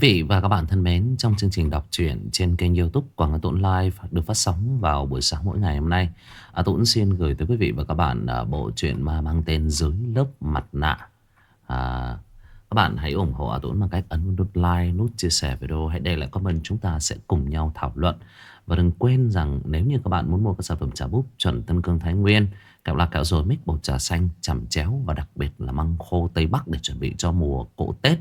Quý vị và các bạn thân mến, trong chương trình đọc truyện trên kênh youtube Quảng Ngân Tụn Live được phát sóng vào buổi sáng mỗi ngày hôm nay. À, Tụn xin gửi tới quý vị và các bạn à, bộ truyện ma mang tên Dưới lớp mặt nạ. À, các bạn hãy ủng hộ à, Tụn bằng cách ấn nút like, nút chia sẻ video, hãy để lại comment chúng ta sẽ cùng nhau thảo luận. Và đừng quên rằng nếu như các bạn muốn mua các sản phẩm trà búp chuẩn Tân Cương Thái Nguyên, kẹo lạc kẹo rồi mix bột trà xanh, chẩm chéo và đặc biệt là măng khô Tây Bắc để chuẩn bị cho mùa cỗ Tết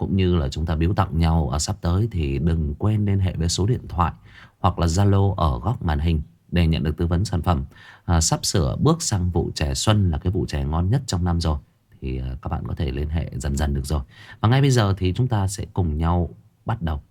cũng như là chúng ta biếu tặng nhau ở sắp tới thì đừng quên liên hệ với số điện thoại hoặc là Zalo ở góc màn hình để nhận được tư vấn sản phẩm. À, sắp sửa bước sang vụ chè xuân là cái vụ chè ngon nhất trong năm rồi thì à, các bạn có thể liên hệ dần dần được rồi. Và ngay bây giờ thì chúng ta sẽ cùng nhau bắt đầu.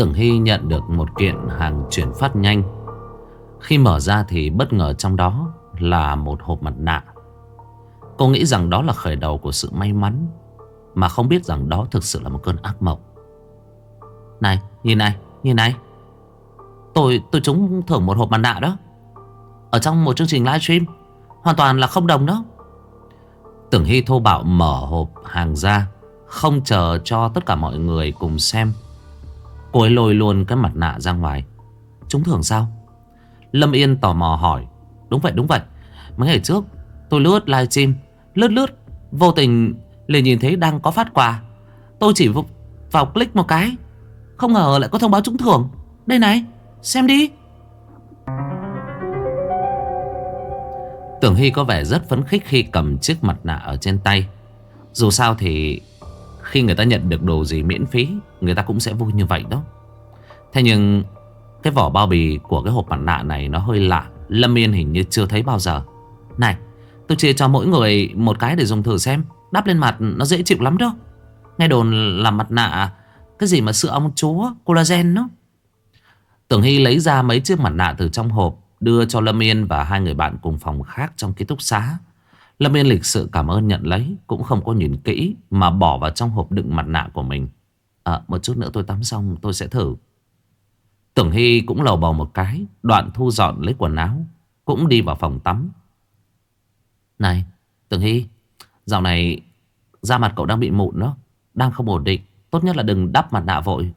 Tưởng Hy nhận được một kiện hàng chuyển phát nhanh. Khi mở ra thì bất ngờ trong đó là một hộp mặt nạ. Cô nghĩ rằng đó là khởi đầu của sự may mắn Mà không biết rằng đó thực sự là một cơn ác mộng. Này, nhìn này, nhìn này. Tôi tôi trúng thưởng một hộp mặt nạ đó. Ở trong một chương trình livestream Hoàn toàn là không đồng đó. Tưởng Hy thô bạo mở hộp hàng ra Không chờ cho tất cả mọi người cùng xem. Cô ấy lôi luôn cái mặt nạ ra ngoài. Trúng thưởng sao? Lâm Yên tò mò hỏi. Đúng vậy đúng vậy. Mấy ngày trước, tôi lướt livestream, Lướt lướt, Vô tình liền nhìn thấy đang có phát quà. Tôi chỉ vào click một cái. Không ngờ lại có thông báo trúng thưởng. Đây này, xem đi. Tưởng Hy có vẻ rất phấn khích khi cầm chiếc mặt nạ ở trên tay. Dù sao thì khi người ta nhận được đồ gì miễn phí, Người ta cũng sẽ vui như vậy đó. Thế nhưng, Cái vỏ bao bì của cái hộp mặt nạ này Nó hơi lạ, Lâm Yên hình như chưa thấy bao giờ. Này, tôi chia cho mỗi người một cái để dùng thử xem, Đắp lên mặt nó dễ chịu lắm đó. Nghe đồn là mặt nạ, Cái gì mà sữa ong chúa, Collagen đó. Tưởng Hy lấy ra mấy chiếc mặt nạ từ trong hộp, Đưa cho Lâm Yên và hai người bạn cùng phòng khác trong ký túc xá. Lâm Yên lịch sự cảm ơn nhận lấy, Cũng không có nhìn kỹ Mà bỏ vào trong hộp đựng mặt nạ của mình. À một chút nữa tôi tắm xong, tôi sẽ thử. Tưởng Hy cũng lầu bầu một cái, Đoạn thu dọn lấy quần áo, Cũng đi vào phòng tắm. Này, Tưởng Hy, Dạo này Da mặt cậu đang bị mụn đó, Đang không ổn định, Tốt nhất là đừng đắp mặt nạ vội.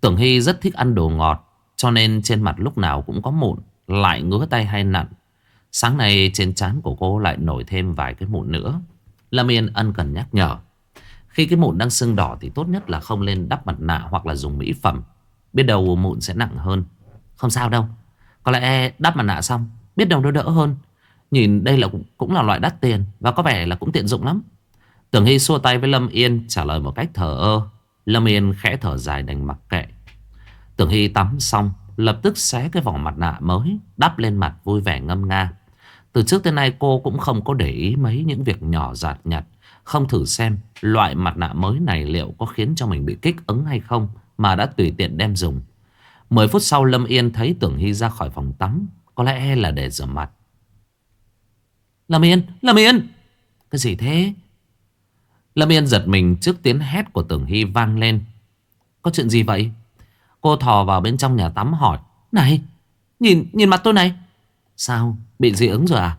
Tưởng Hy rất thích ăn đồ ngọt, Cho nên trên mặt lúc nào cũng có mụn, Lại ngứa tay hay nặng Sáng nay trên trán của cô lại nổi thêm vài cái mụn nữa. Lâm Yên ân cần nhắc nhở. Khi cái mụn đang sưng đỏ thì tốt nhất là không lên đắp mặt nạ hoặc là dùng mỹ phẩm. Biết đâu mụn sẽ nặng hơn. Không sao đâu. Có lẽ đắp mặt nạ xong, Biết đâu nó đỡ hơn. Nhìn đây là cũng là loại đắt tiền Và có vẻ là cũng tiện dụng lắm. Tưởng Hy xua tay với Lâm Yên, trả lời một cách thờ ơ. Lâm Yên khẽ thở dài đành mặc kệ. Tưởng Hy tắm xong, Lập tức xé cái vỏ mặt nạ mới, Đắp lên mặt vui vẻ ngâm nga từ trước tới nay cô cũng không có để ý mấy những việc nhỏ giạt nhặt. Không thử xem loại mặt nạ mới này liệu có khiến cho mình bị kích ứng hay không mà đã tùy tiện đem dùng. Mười phút sau Lâm Yên thấy Tưởng Hy ra khỏi phòng tắm. Có lẽ là để rửa mặt. Lâm Yên, Lâm Yên! Cái gì thế? Lâm Yên giật mình trước tiếng hét của Tưởng Hy vang lên. Có chuyện gì vậy? Cô thò vào bên trong nhà tắm hỏi. Này, nhìn nhìn mặt tôi này. Sao? Bị dị ứng rồi à?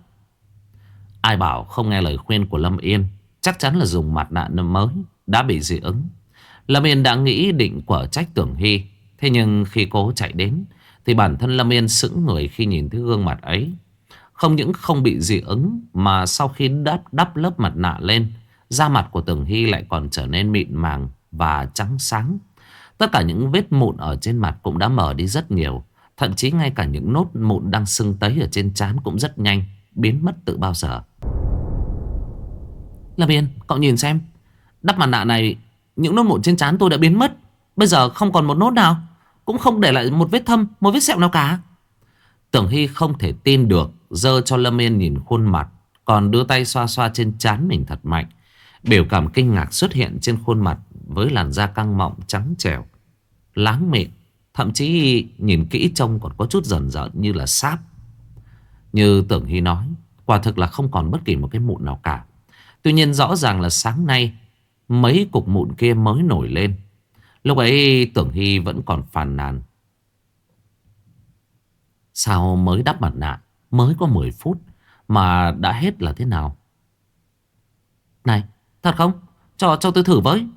Ai bảo không nghe lời khuyên của Lâm Yên Chắc chắn là dùng mặt nạ mới Đã bị dị ứng Lâm Yên đã nghĩ định quở trách Tưởng Hy Thế nhưng khi cô chạy đến Thì bản thân Lâm Yên sững người khi nhìn thấy gương mặt ấy Không những không bị dị ứng Mà sau khi đắp, đắp lớp mặt nạ lên Da mặt của Tưởng Hy lại còn trở nên mịn màng Và trắng sáng Tất cả những vết mụn ở trên mặt cũng đã mở đi rất nhiều Thậm chí ngay cả những nốt mụn đang sưng tấy ở trên trán cũng rất nhanh, Biến mất từ bao giờ. Lâm Yên, cậu nhìn xem. Đắp mặt nạ này, Những nốt mụn trên trán tôi đã biến mất. Bây giờ không còn một nốt nào. Cũng không để lại một vết thâm, Một vết sẹo nào cả. Tưởng Hy không thể tin được, Dơ cho Lâm Yên nhìn khuôn mặt, Còn đưa tay xoa xoa trên trán mình thật mạnh. Biểu cảm kinh ngạc xuất hiện trên khuôn mặt Với làn da căng mọng trắng trẻo, Láng mịn. Thậm chí nhìn kỹ trông còn có chút dần dần như là sáp. Như Tưởng Hy nói, Quả thực là không còn bất kỳ một cái mụn nào cả. Tuy nhiên rõ ràng là sáng nay, Mấy cục mụn kia mới nổi lên. Lúc ấy Tưởng Hy vẫn còn phàn nàn. Sao mới đắp mặt nạ? Mới có 10 phút Mà đã hết là thế nào? Này, thật không? Cho cho tôi thử với.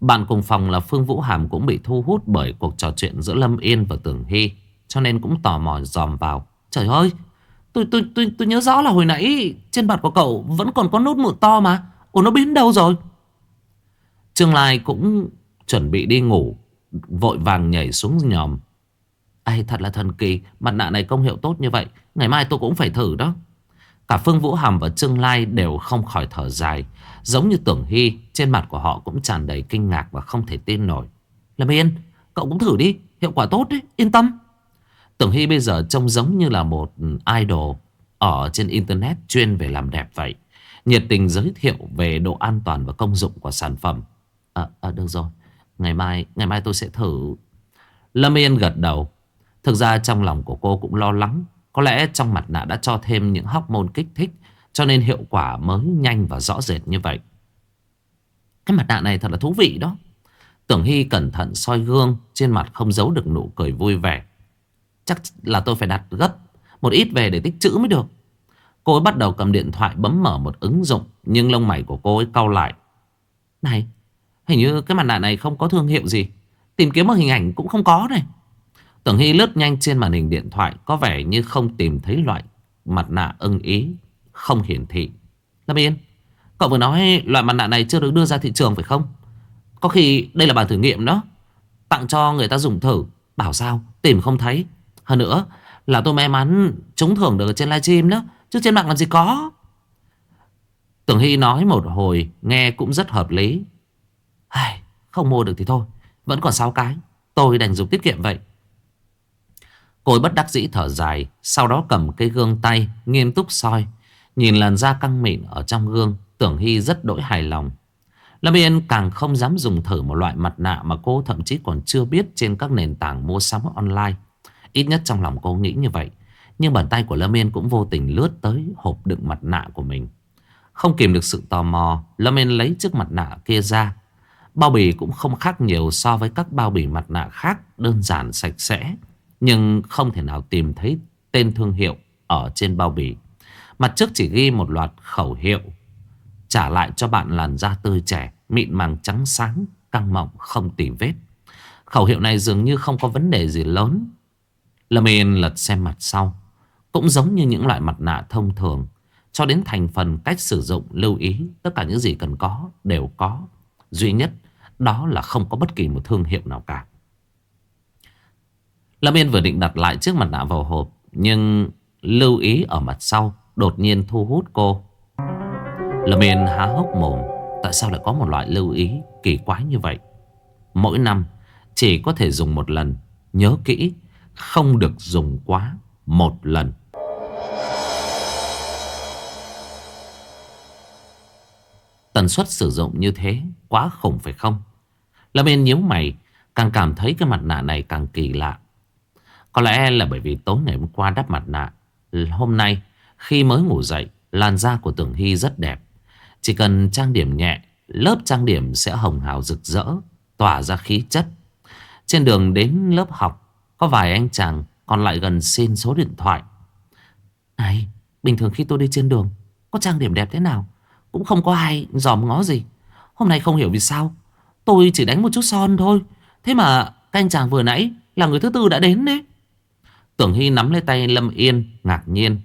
Bạn cùng phòng là Phương Vũ Hàm cũng bị thu hút Bởi cuộc trò chuyện giữa Lâm Yên và tường Hy Cho nên cũng tò mò dòm vào. Trời ơi Tôi, tôi, tôi, tôi nhớ rõ là hồi nãy Trên mặt của cậu vẫn còn có nốt mụn to mà. Ủa nó biến đâu rồi? Trương Lai cũng chuẩn bị đi ngủ Vội vàng nhảy xuống nhòm. Ây thật là thần kỳ Mặt nạ này công hiệu tốt như vậy Ngày mai tôi cũng phải thử đó. Cả Phương Vũ Hàm và Trương Lai đều không khỏi thở dài. Giống như Tưởng Hy Trên mặt của họ cũng tràn đầy kinh ngạc Và không thể tin nổi. Lâm Yên cậu cũng thử đi Hiệu quả tốt đấy yên tâm. Tưởng Hy bây giờ trông giống như là một idol Ở trên internet chuyên về làm đẹp vậy. Nhiệt tình giới thiệu về độ an toàn và công dụng của sản phẩm. À, à được rồi Ngày mai ngày mai tôi sẽ thử. Lâm Yên gật đầu. Thực ra trong lòng của cô cũng lo lắng. Có lẽ trong mặt nạ đã cho thêm những hormone kích thích, Cho nên hiệu quả mới nhanh và rõ rệt như vậy. Cái mặt nạ này thật là thú vị đó. Tưởng Hy cẩn thận soi gương, Trên mặt không giấu được nụ cười vui vẻ. Chắc là tôi phải đặt gấp Một ít về để tích trữ mới được. Cô ấy bắt đầu cầm điện thoại bấm mở một ứng dụng, Nhưng lông mày của cô ấy cau lại. Này, Hình như cái mặt nạ này không có thương hiệu gì. Tìm kiếm một hình ảnh cũng không có này. Tưởng Hy lướt nhanh trên màn hình điện thoại, Có vẻ như không tìm thấy loại mặt nạ ưng ý, Không hiển thị. Lâm Yên, Cậu vừa nói loại mặt nạ này chưa được đưa ra thị trường phải không? Có khi đây là bản thử nghiệm đó. Tặng cho người ta dùng thử, Bảo sao, tìm không thấy. Hơn nữa, là tôi may mắn trúng thưởng được trên livestream đó, Chứ trên mạng làm gì có. Tưởng Hy nói một hồi, Nghe cũng rất hợp lý. Không mua được thì thôi, Vẫn còn 6 cái. Tôi đành dùng tiết kiệm vậy. Cô ấy bất đắc dĩ thở dài, Sau đó cầm cây gương tay, Nghiêm túc soi. Nhìn làn da căng mịn ở trong gương, Tưởng Hy rất đổi hài lòng. Lâm Yên càng không dám dùng thử một loại mặt nạ Mà cô thậm chí còn chưa biết Trên các nền tảng mua sắm online. Ít nhất trong lòng cô nghĩ như vậy, Nhưng bàn tay của Lâm Yên cũng vô tình lướt tới Hộp đựng mặt nạ của mình. Không kìm được sự tò mò, Lâm Yên lấy chiếc mặt nạ kia ra. Bao bì cũng không khác nhiều so với các bao bì mặt nạ khác, Đơn giản, sạch sẽ. Nhưng không thể nào tìm thấy tên thương hiệu ở trên bao bì. Mặt trước chỉ ghi một loạt khẩu hiệu. Trả lại cho bạn làn da tươi trẻ, Mịn màng, trắng sáng, Căng mọng, không tỉ vết. Khẩu hiệu này dường như không có vấn đề gì lớn. Lâm Yên lật xem mặt sau. Cũng giống như những loại mặt nạ thông thường. Cho đến thành phần, cách sử dụng, lưu ý, Tất cả những gì cần có đều có. Duy nhất, đó là không có bất kỳ một thương hiệu nào cả. Lâm Yên vừa định đặt lại chiếc mặt nạ vào hộp, Nhưng lưu ý ở mặt sau Đột nhiên thu hút cô. Lâm Yên há hốc mồm, Tại sao lại có một loại lưu ý kỳ quái như vậy? Mỗi năm, Chỉ có thể dùng một lần. Nhớ kỹ, Không được dùng quá một lần. Tần suất sử dụng như thế Quá khủng phải không? Lâm Yên nhíu mày, Càng cảm thấy cái mặt nạ này càng kỳ lạ. Có lẽ là bởi vì tối ngày hôm qua đắp mặt nạ, Hôm nay Khi mới ngủ dậy, Làn da của Tưởng Hy rất đẹp. Chỉ cần trang điểm nhẹ, Lớp trang điểm sẽ hồng hào rực rỡ, Tỏa ra khí chất. Trên đường đến lớp học, Có vài anh chàng còn lại gần xin số điện thoại. Này, Bình thường khi tôi đi trên đường, Có trang điểm đẹp thế nào? Cũng không có ai dòm ngó gì. Hôm nay không hiểu vì sao, Tôi chỉ đánh một chút son thôi. Thế mà các anh chàng vừa nãy Là người thứ tư đã đến đấy. Tưởng Hy nắm lấy tay Lâm Yên Ngạc nhiên.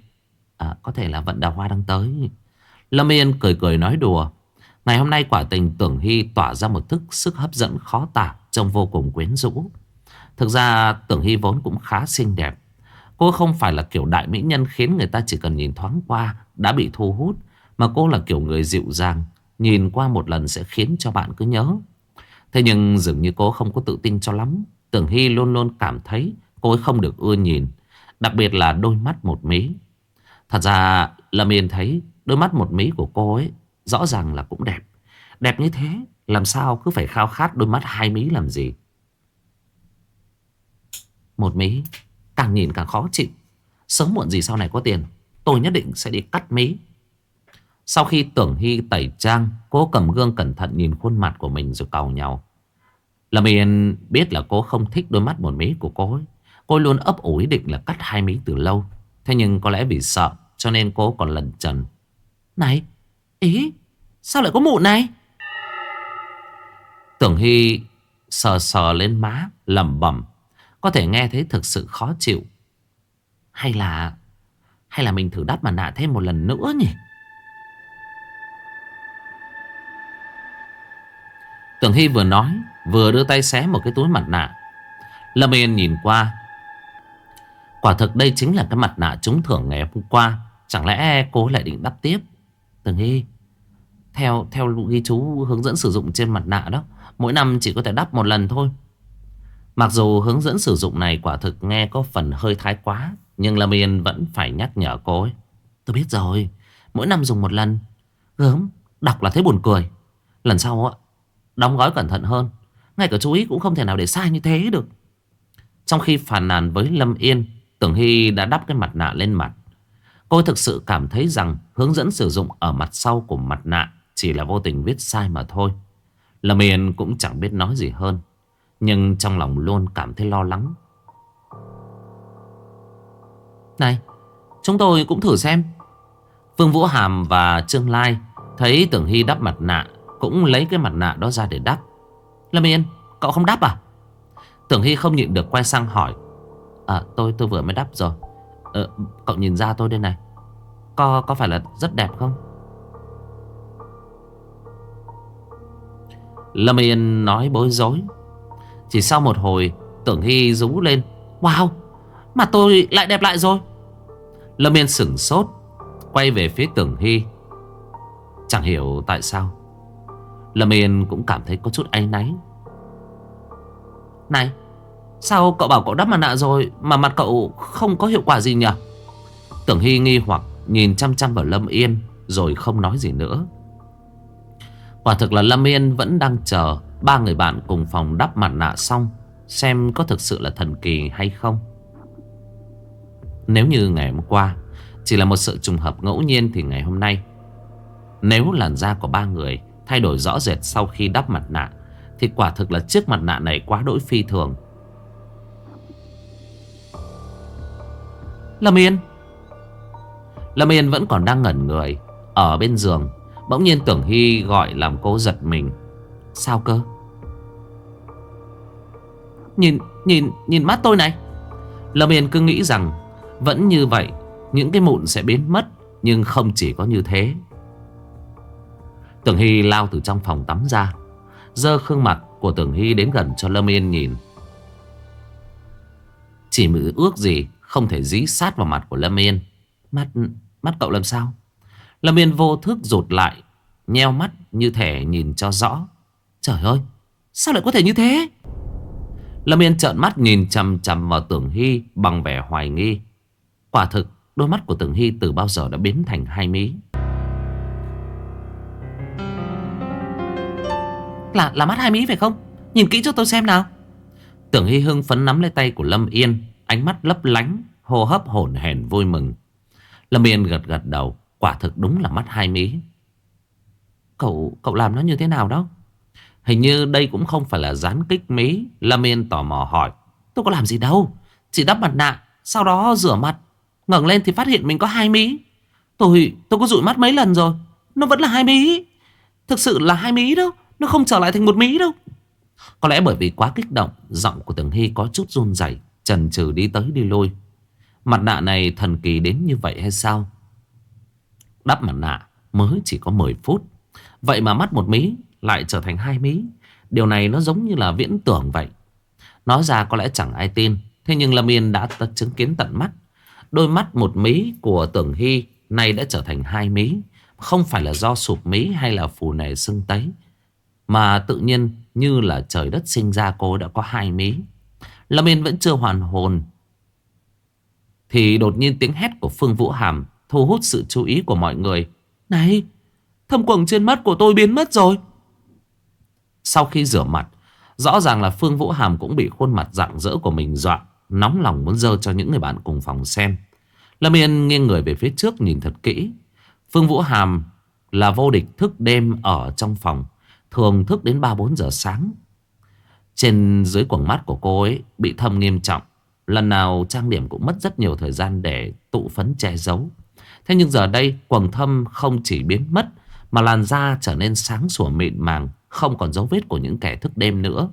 À, Có thể là vận đào hoa đang tới. Lâm Yên cười cười nói đùa. Ngày hôm nay quả tình Tưởng Hy tỏa ra một thức sức hấp dẫn khó tả Trông vô cùng quyến rũ. Thực ra Tưởng Hy vốn cũng khá xinh đẹp. Cô không phải là kiểu đại mỹ nhân Khiến người ta chỉ cần nhìn thoáng qua Đã bị thu hút Mà cô là kiểu người dịu dàng Nhìn qua một lần sẽ khiến cho bạn cứ nhớ. Thế nhưng dường như cô không có tự tin cho lắm. Tưởng Hy luôn luôn cảm thấy Cô ấy không được ưa nhìn, Đặc biệt là đôi mắt một mí. Thật ra, Lâm Yên thấy Đôi mắt một mí của cô ấy Rõ ràng là cũng đẹp. Đẹp như thế, Làm sao cứ phải khao khát đôi mắt hai mí làm gì? Một mí, Càng nhìn càng khó chịu. Sớm muộn gì sau này có tiền, Tôi nhất định sẽ đi cắt mí. Sau khi tưởng Hy tẩy trang, Cô cầm gương cẩn thận nhìn khuôn mặt của mình rồi cầu nhau. Lâm Yên biết là cô không thích đôi mắt một mí của cô ấy. Cô luôn ấp ủ ý định là cắt hai mí từ lâu. Thế nhưng có lẽ vì sợ, Cho nên cô còn lần trần. Này, Ý, Sao lại có mụn này? Tưởng Hy sờ sờ lên má, lẩm bẩm, Có thể nghe thấy thực sự khó chịu. Hay là Hay là mình thử đắp mặt nạ thêm một lần nữa nhỉ? Tưởng Hy vừa nói, Vừa đưa tay xé một cái túi mặt nạ. Lâm Yên nhìn qua Quả thực đây chính là cái mặt nạ trúng thưởng ngày hôm qua. Chẳng lẽ cô lại định đắp tiếp? Tường Hy Theo theo ghi chú hướng dẫn sử dụng trên mặt nạ đó Mỗi năm chỉ có thể đắp một lần thôi. Mặc dù hướng dẫn sử dụng này quả thực nghe có phần hơi thái quá Nhưng Lâm Yên vẫn phải nhắc nhở cô ấy. Tôi biết rồi Mỗi năm dùng một lần. Gớm Đọc là thấy buồn cười. Lần sau ạ, Đóng gói cẩn thận hơn. Ngay cả chú ý cũng không thể nào để sai như thế được. Trong khi phàn nàn với Lâm Yên Tưởng Hy đã đắp cái mặt nạ lên mặt. Cô thực sự cảm thấy rằng Hướng dẫn sử dụng ở mặt sau của mặt nạ Chỉ là vô tình viết sai mà thôi. Lâm Yên cũng chẳng biết nói gì hơn, Nhưng trong lòng luôn cảm thấy lo lắng. Này, Chúng tôi cũng thử xem. Phương Vũ Hàm và Trương Lai Thấy Tưởng Hy đắp mặt nạ Cũng lấy cái mặt nạ đó ra để đắp. Lâm Yên, cậu không đắp à? Tưởng Hy không nhịn được quay sang hỏi À tôi tôi vừa mới đắp rồi. Ờ, Cậu nhìn ra tôi đây này. Có, có phải là rất đẹp không? Lâm Yên nói bối rối. Chỉ sau một hồi Tưởng Hy rú lên. Wow Mà tôi lại đẹp lại rồi. Lâm Yên sửng sốt Quay về phía Tưởng Hy. Chẳng hiểu tại sao. Lâm Yên cũng cảm thấy có chút áy náy. Này Sao cậu bảo cậu đắp mặt nạ rồi Mà mặt cậu không có hiệu quả gì nhỉ? Tưởng Hy nghi hoặc Nhìn chăm chăm vào Lâm Yên Rồi không nói gì nữa. Quả thực là Lâm Yên vẫn đang chờ Ba người bạn cùng phòng đắp mặt nạ xong, Xem có thực sự là thần kỳ hay không. Nếu như ngày hôm qua Chỉ là một sự trùng hợp ngẫu nhiên Thì ngày hôm nay, Nếu làn da của ba người Thay đổi rõ rệt sau khi đắp mặt nạ, Thì quả thực là chiếc mặt nạ này quá đỗi phi thường. Lâm Yên. Lâm Yên vẫn còn đang ngẩn người, Ở bên giường, Bỗng nhiên Tưởng Hy gọi làm cô giật mình. Sao cơ? Nhìn nhìn nhìn mắt tôi này. Lâm Yên cứ nghĩ rằng Vẫn như vậy, Những cái mụn sẽ biến mất, Nhưng không chỉ có như thế. Tưởng Hy lao từ trong phòng tắm ra Dơ khương mặt của Tưởng Hy đến gần cho Lâm Yên nhìn. Chỉ mữ ước gì không thể dí sát vào mặt của Lâm Yên. Mắt mắt cậu làm sao? Lâm Yên vô thức rụt lại Nheo mắt như thể nhìn cho rõ. Trời ơi Sao lại có thể như thế? Lâm Yên trợn mắt nhìn chầm chầm vào Tưởng Hy Bằng vẻ hoài nghi. Quả thực đôi mắt của Tưởng Hy từ bao giờ đã biến thành hai mí. Là là mắt hai mí phải không? Nhìn kỹ cho tôi xem nào. Tưởng Hy hưng phấn nắm lấy tay của Lâm Yên Ánh mắt lấp lánh, Hô hấp hổn hển vui mừng. Lâm Yên gật gật đầu, Quả thực đúng là mắt hai mí. Cậu cậu làm nó như thế nào đó? Hình như đây cũng không phải là dán kích mí, Lâm Yên tò mò hỏi. Tôi có làm gì đâu, Chỉ đắp mặt nạ, Sau đó rửa mặt. Ngẩng lên thì phát hiện mình có hai mí. Tôi tôi có dụi mắt mấy lần rồi, Nó vẫn là hai mí. Thực sự là hai mí đâu Nó không trở lại thành một mí đâu. Có lẽ bởi vì quá kích động, Giọng của Tường Hy có chút run rẩy. Trần trừ đi tới đi lui. Mặt nạ này thần kỳ đến như vậy hay sao? Đắp mặt nạ, mới chỉ có 10 phút. Vậy mà mắt một mí, lại trở thành hai mí. Điều này nó giống như là viễn tưởng vậy. Nói ra có lẽ chẳng ai tin, Thế nhưng Lâm Yên đã chứng kiến tận mắt. Đôi mắt một mí của Tưởng Hy Nay đã trở thành hai mí. Không phải là do sụp mí hay là phù nề sưng tấy, Mà tự nhiên như là trời đất sinh ra cô đã có hai mí. Lâm Yên vẫn chưa hoàn hồn. Thì đột nhiên tiếng hét của Phương Vũ Hàm Thu hút sự chú ý của mọi người. Này, Thâm quầng trên mắt của tôi biến mất rồi. Sau khi rửa mặt, Rõ ràng là Phương Vũ Hàm cũng bị khuôn mặt rạng rỡ của mình dọa, Nóng lòng muốn dơ cho những người bạn cùng phòng xem. Lâm Yên nghiêng người về phía trước nhìn thật kỹ. Phương Vũ Hàm là vô địch thức đêm ở trong phòng, Thường thức đến 3-4 giờ sáng. Trên dưới quầng mắt của cô ấy bị thâm nghiêm trọng. Lần nào trang điểm cũng mất rất nhiều thời gian để tụ phấn che giấu. Thế nhưng giờ đây, quầng thâm không chỉ biến mất, Mà làn da trở nên sáng sủa mịn màng, Không còn dấu vết của những kẻ thức đêm nữa.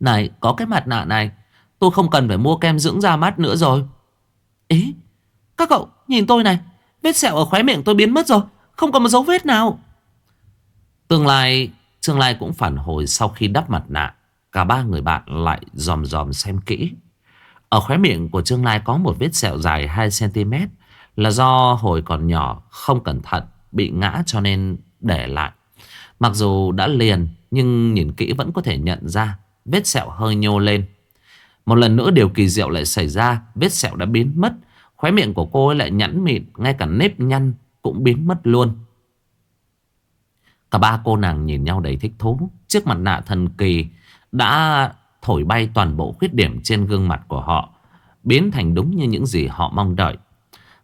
Này, có cái mặt nạ này. Tôi không cần phải mua kem dưỡng da mắt nữa rồi. Ý, Các cậu, nhìn tôi này. Vết sẹo ở khóe miệng tôi biến mất rồi. Không còn một dấu vết nào. Tương lai Trương lai cũng phản hồi sau khi đắp mặt nạ. Cả ba người bạn lại dòm dòm xem kỹ. Ở khóe miệng của Trương Lai có một vết sẹo dài 2cm Là do hồi còn nhỏ, không cẩn thận, Bị ngã cho nên để lại. Mặc dù đã liền, Nhưng nhìn kỹ vẫn có thể nhận ra Vết sẹo hơi nhô lên. Một lần nữa điều kỳ diệu lại xảy ra, Vết sẹo đã biến mất. Khóe miệng của cô ấy lại nhẵn mịn, Ngay cả nếp nhăn cũng biến mất luôn. Cả ba cô nàng nhìn nhau đầy thích thú. Chiếc mặt nạ thần kỳ Đã thổi bay toàn bộ khuyết điểm trên gương mặt của họ, Biến thành đúng như những gì họ mong đợi.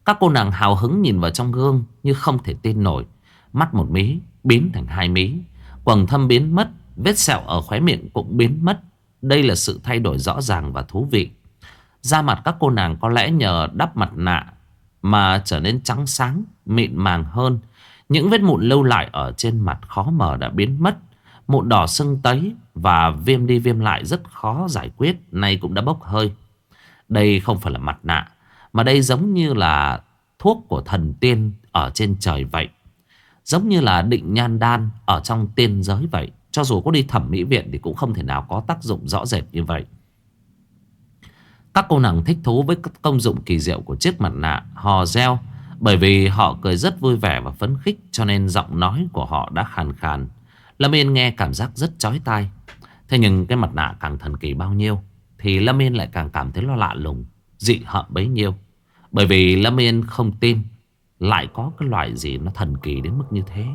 Các cô nàng hào hứng nhìn vào trong gương Như không thể tin nổi. Mắt một mí, biến thành hai mí. Quầng thâm biến mất, Vết sẹo ở khóe miệng cũng biến mất. Đây là sự thay đổi rõ ràng và thú vị. Da mặt các cô nàng có lẽ nhờ đắp mặt nạ Mà trở nên trắng sáng, Mịn màng hơn. Những vết mụn lâu lại ở trên mặt khó mở đã biến mất. Mụn đỏ sưng tấy Và viêm đi viêm lại rất khó giải quyết, Nay cũng đã bốc hơi. Đây không phải là mặt nạ, Mà đây giống như là thuốc của thần tiên Ở trên trời vậy. Giống như là định nhan đan Ở trong tiên giới vậy. Cho dù có đi thẩm mỹ viện Thì cũng không thể nào có tác dụng rõ rệt như vậy. Các cô nàng thích thú với công dụng kỳ diệu của chiếc mặt nạ, Hò reo. Bởi vì họ cười rất vui vẻ và phấn khích, Cho nên giọng nói của họ đã khàn khàn. Lâm Yên nghe cảm giác rất chói tai. Thế nhưng cái mặt nạ càng thần kỳ bao nhiêu, Thì Lâm Yên lại càng cảm thấy lo lạ lùng, Dị hợm bấy nhiêu. Bởi vì Lâm Yên không tin Lại có cái loại gì nó thần kỳ đến mức như thế.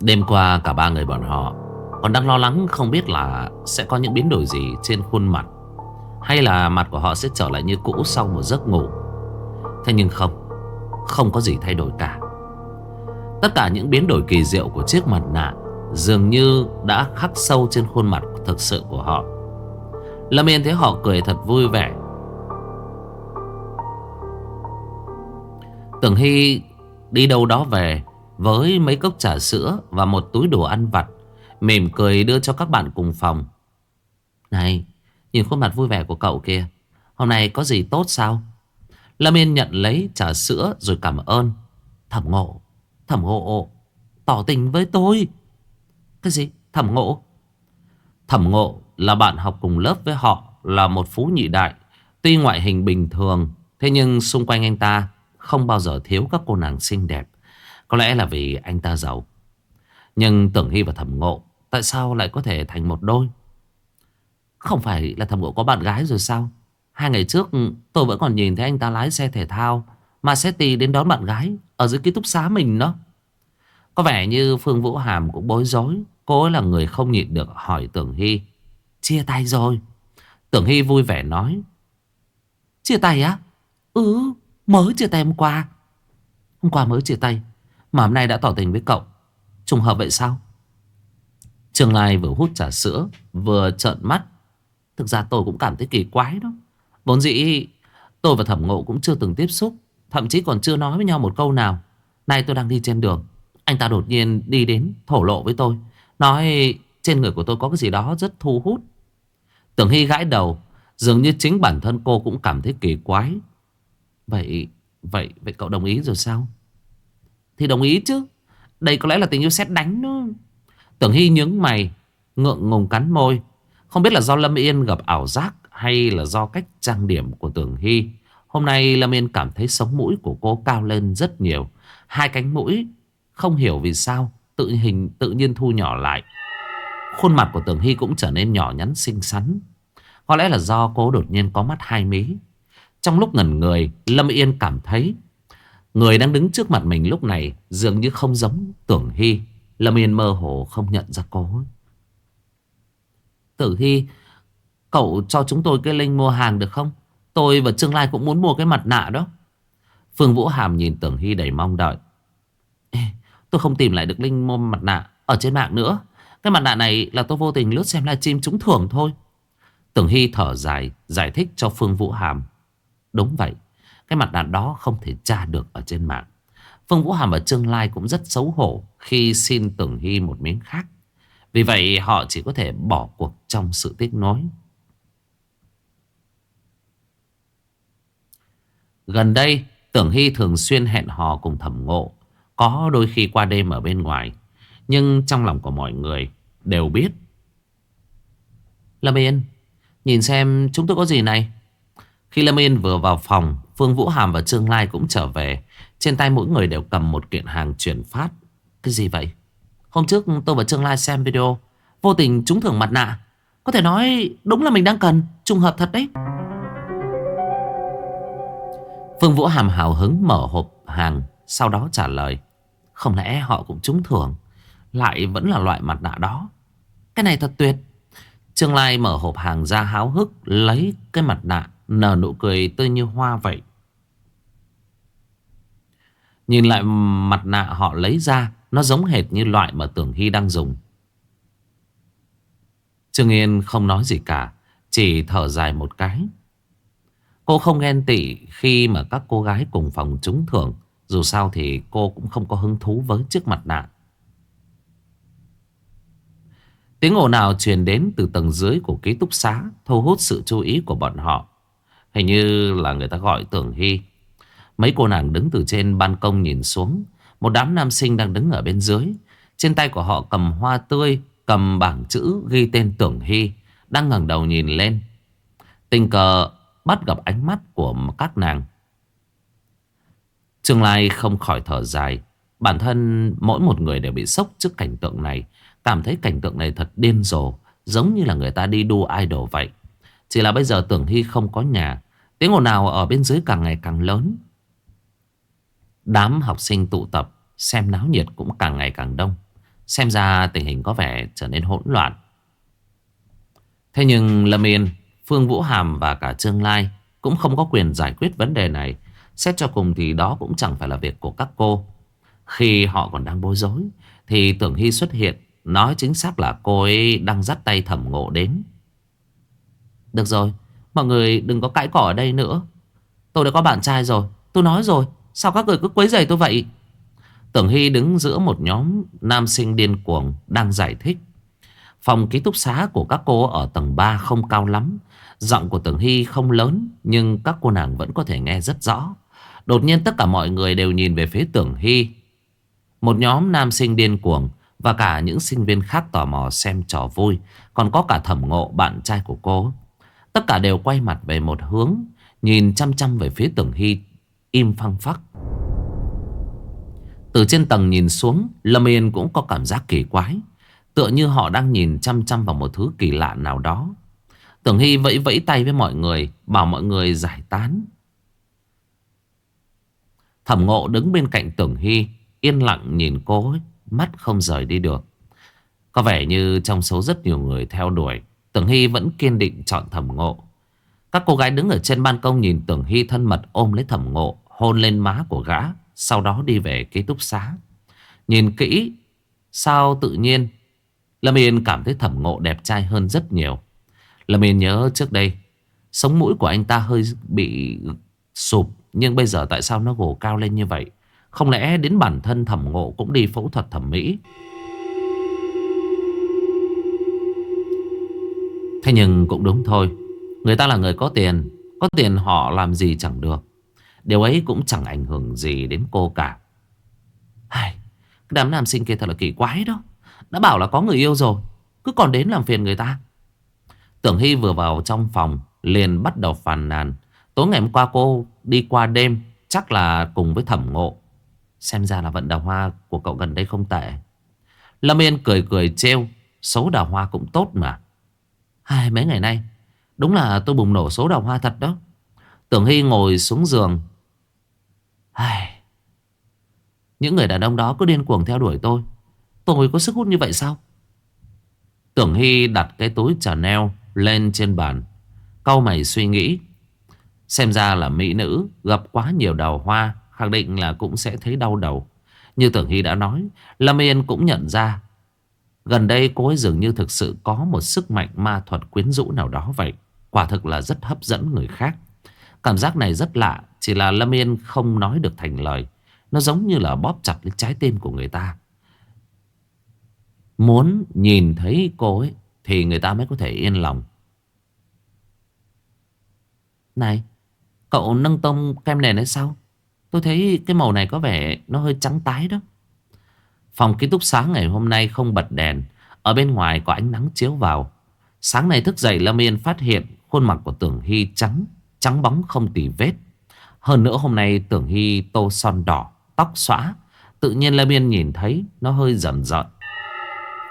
Đêm qua cả ba người bọn họ Còn đang lo lắng không biết là Sẽ có những biến đổi gì trên khuôn mặt, Hay là mặt của họ sẽ trở lại như cũ Sau một giấc ngủ. Thế nhưng không Không có gì thay đổi cả. Tất cả những biến đổi kỳ diệu của chiếc mặt nạ Dường như đã khắc sâu trên khuôn mặt thực sự của họ. Lâm Yên thấy họ cười thật vui vẻ. Tưởng Hy đi đâu đó về với mấy cốc trà sữa và một túi đồ ăn vặt. Mỉm cười đưa cho các bạn cùng phòng. Này, nhìn khuôn mặt vui vẻ của cậu kia, Hôm nay có gì tốt sao? Lâm Yên nhận lấy trà sữa rồi cảm ơn. Thẩm ngộ, thẩm ngộ, tỏ tình với tôi. Cái gì? Thẩm ngộ? Thẩm ngộ là bạn học cùng lớp với họ là một phú nhị đại. Tuy ngoại hình bình thường, thế nhưng xung quanh anh ta không bao giờ thiếu các cô nàng xinh đẹp. Có lẽ là vì anh ta giàu. Nhưng Tưởng Hy và Thẩm Ngộ, Tại sao lại có thể thành một đôi? Không phải là Thẩm Ngộ có bạn gái rồi sao? Hai ngày trước, tôi vẫn còn nhìn thấy anh ta lái xe thể thao, Mà sẽ tì đến đón bạn gái Ở dưới ký túc xá mình đó. Có vẻ như Phương Vũ Hàm cũng bối rối. Cô ấy là người không nhịn được hỏi Tưởng Hy, Chia tay rồi? Tưởng Hy vui vẻ nói, Chia tay á? Ừ mới chia tay hôm qua. Hôm qua mới chia tay mà hôm nay đã tỏ tình với cậu. Trùng hợp vậy sao? Trường Lai vừa hút trà sữa, Vừa trợn mắt. Thực ra tôi cũng cảm thấy kỳ quái đó. Vốn dĩ, tôi và thẩm ngộ cũng chưa từng tiếp xúc, Thậm chí còn chưa nói với nhau một câu nào. Nay tôi đang đi trên đường, Anh ta đột nhiên đi đến thổ lộ với tôi, Nói trên người của tôi có cái gì đó rất thu hút. Tưởng Hy gãi đầu, Dường như chính bản thân cô cũng cảm thấy kỳ quái. Vậy Vậy vậy cậu đồng ý rồi sao? Thì đồng ý chứ. Đây có lẽ là tình yêu xét đánh đó. Tưởng Hy nhướng mày, Ngượng ngùng cắn môi. Không biết là do Lâm Yên gặp ảo giác Hay là do cách trang điểm của Tưởng Hy. Hôm nay Lâm Yên cảm thấy sống mũi của cô cao lên rất nhiều. Hai cánh mũi, Không hiểu vì sao, Tự hình, tự nhiên thu nhỏ lại. Khuôn mặt của Tưởng Hy cũng trở nên nhỏ nhắn xinh xắn. Có lẽ là do cô đột nhiên có mắt hai mí. Trong lúc ngẩn người, Lâm Yên cảm thấy Người đang đứng trước mặt mình lúc này Dường như không giống Tưởng Hy. Lâm Yên mơ hồ không nhận ra cô. Tử Hy Cậu cho chúng tôi cái link mua hàng được không? Tôi và Trương Lai cũng muốn mua cái mặt nạ đó. Phương Vũ Hàm nhìn Tưởng Hy đầy mong đợi. Ê, Tôi không tìm lại được link mua mặt nạ Ở trên mạng nữa. Cái mặt nạ này là tôi vô tình lướt xem livestream trúng thưởng thôi. Tưởng Hy thở dài Giải thích cho Phương Vũ Hàm. Đúng vậy. Cái mặt nạ đó không thể tra được ở trên mạng. Phương Vũ Hàm và Trương Lai cũng rất xấu hổ Khi xin Tưởng Hy một miếng khác. Vì vậy, họ chỉ có thể bỏ cuộc trong sự tiếc nối Gần đây, Tưởng Hy thường xuyên hẹn hò cùng thẩm ngộ, Có đôi khi qua đêm ở bên ngoài. Nhưng trong lòng của mọi người Đều biết. Lâm Yên, Nhìn xem chúng tôi có gì này? Khi Lâm Yên vừa vào phòng Phương Vũ Hàm và Trương Lai cũng trở về. Trên tay mỗi người đều cầm một kiện hàng chuyển phát. Cái gì vậy? Hôm trước tôi và Trương Lai xem video. Vô tình trúng thưởng mặt nạ. Có thể nói đúng là mình đang cần. Trùng hợp thật đấy. Phương Vũ Hàm hào hứng mở hộp hàng, Sau đó trả lời. Không lẽ họ cũng trúng thưởng? Lại vẫn là loại mặt nạ đó. Cái này thật tuyệt. Trương Lai mở hộp hàng ra háo hức, Lấy cái mặt nạ, Nở nụ cười tươi như hoa vậy. Nhìn lại mặt nạ họ lấy ra, Nó giống hệt như loại mà Tưởng Hy đang dùng Trương Yên không nói gì cả, Chỉ thở dài một cái Cô không ghen tị khi mà các cô gái cùng phòng trúng thưởng. Dù sao thì cô cũng không có hứng thú với chiếc mặt nạ. Tiếng ồn nào truyền đến từ tầng dưới của ký túc xá, thu hút sự chú ý của bọn họ. Hình như là người ta gọi Tưởng Hy. Mấy cô nàng đứng từ trên ban công nhìn xuống. Một đám nam sinh đang đứng ở bên dưới. Trên tay của họ cầm hoa tươi, cầm bảng chữ ghi tên Tưởng Hy. Đang ngẩng đầu nhìn lên. Tình cờ Bắt gặp ánh mắt của các nàng Trương Lai không khỏi thở dài Bản thân mỗi một người đều bị sốc trước cảnh tượng này Cảm thấy cảnh tượng này thật điên rồ Giống như là người ta đi đua idol vậy Chỉ là bây giờ Tưởng Hy không có nhà Tiếng ồn nào ở bên dưới càng ngày càng lớn Đám học sinh tụ tập Xem náo nhiệt cũng càng ngày càng đông Xem ra tình hình có vẻ trở nên hỗn loạn Thế nhưng Lâm Yên Phương Vũ Hàm và cả Trương Lai cũng không có quyền giải quyết vấn đề này. Xét cho cùng thì đó cũng chẳng phải là việc của các cô. Khi họ còn đang bối rối thì Tưởng Hy xuất hiện. Nói chính xác là cô ấy đang dắt tay thẩm ngộ đến. Được rồi, mọi người đừng có cãi cỏ ở đây nữa. Tôi đã có bạn trai rồi, tôi nói rồi. Sao các người cứ quấy rầy tôi vậy? Tưởng Hy đứng giữa một nhóm nam sinh điên cuồng đang giải thích. Phòng ký túc xá của các cô ở tầng 3 không cao lắm. Giọng của Tưởng Hy không lớn, Nhưng các cô nàng vẫn có thể nghe rất rõ. Đột nhiên tất cả mọi người đều nhìn về phía Tưởng Hy. Một nhóm nam sinh điên cuồng Và cả những sinh viên khác tò mò xem trò vui. Còn có cả thẩm ngộ bạn trai của cô. Tất cả đều quay mặt về một hướng, Nhìn chăm chăm về phía Tưởng Hy Im phăng phắc. Từ trên tầng nhìn xuống Lâm Yên cũng có cảm giác kỳ quái Tựa như họ đang nhìn chăm chăm vào một thứ kỳ lạ nào đó. Tưởng Hy vẫy vẫy tay với mọi người Bảo mọi người giải tán. Thẩm ngộ đứng bên cạnh Tưởng Hy Yên lặng nhìn cô ấy, Mắt không rời đi được. Có vẻ như trong số rất nhiều người theo đuổi Tưởng Hy vẫn kiên định chọn thẩm ngộ. Các cô gái đứng ở trên ban công Nhìn Tưởng Hy thân mật ôm lấy thẩm ngộ. Hôn lên má của gã, Sau đó đi về ký túc xá. Nhìn kỹ, Sao tự nhiên? Lâm Yên cảm thấy thẩm ngộ đẹp trai hơn rất nhiều. Lâm Yên nhớ trước đây, Sống mũi của anh ta hơi bị sụp, Nhưng bây giờ tại sao nó gồ cao lên như vậy? Không lẽ đến bản thân thẩm ngộ cũng đi phẫu thuật thẩm mỹ? Thế nhưng cũng đúng thôi. Người ta là người có tiền Có tiền họ làm gì chẳng được. Điều ấy cũng chẳng ảnh hưởng gì đến cô cả Cái đám nam sinh kia thật là kỳ quái đó Đã bảo là có người yêu rồi, Cứ còn đến làm phiền người ta Tưởng Hy vừa vào trong phòng, liền bắt đầu phàn nàn. Tối ngày hôm qua cô đi qua đêm, chắc là cùng với thẩm ngộ. Xem ra là vận đào hoa của cậu gần đây không tệ. Lâm Yên cười cười trêu. Xấu đào hoa cũng tốt mà. Hai mấy ngày nay, Đúng là tôi bùng nổ số đào hoa thật đó Tưởng Hy ngồi xuống giường Ai... Những người đàn ông đó cứ điên cuồng theo đuổi tôi. Tôi có sức hút như vậy sao? Tưởng Hy đặt cái túi Chanel lên trên bàn. Câu mày suy nghĩ. Xem ra là mỹ nữ gặp quá nhiều đào hoa, Khẳng định là cũng sẽ thấy đau đầu. Như Tưởng Hy đã nói, Lâm Yên cũng nhận ra. Gần đây cô ấy dường như thực sự có một sức mạnh ma thuật quyến rũ nào đó vậy. Quả thực là rất hấp dẫn người khác. Cảm giác này rất lạ, Chỉ là Lâm Yên không nói được thành lời. Nó giống như là bóp chặt lấy trái tim của người ta. Muốn nhìn thấy cô ấy Thì người ta mới có thể yên lòng. Này, Cậu nâng tông kem nền hay sao? Tôi thấy cái màu này có vẻ Nó hơi trắng tái đó. Phòng ký túc xá ngày hôm nay không bật đèn. Ở bên ngoài có ánh nắng chiếu vào. Sáng nay thức dậy, Lâm Yên phát hiện Khuôn mặt của Tưởng Hy trắng. Trắng bóng không tì vết. Hơn nữa hôm nay Tưởng Hy tô son đỏ, Tóc xõa. Tự nhiên Lê Yên nhìn thấy Nó hơi giận rợn.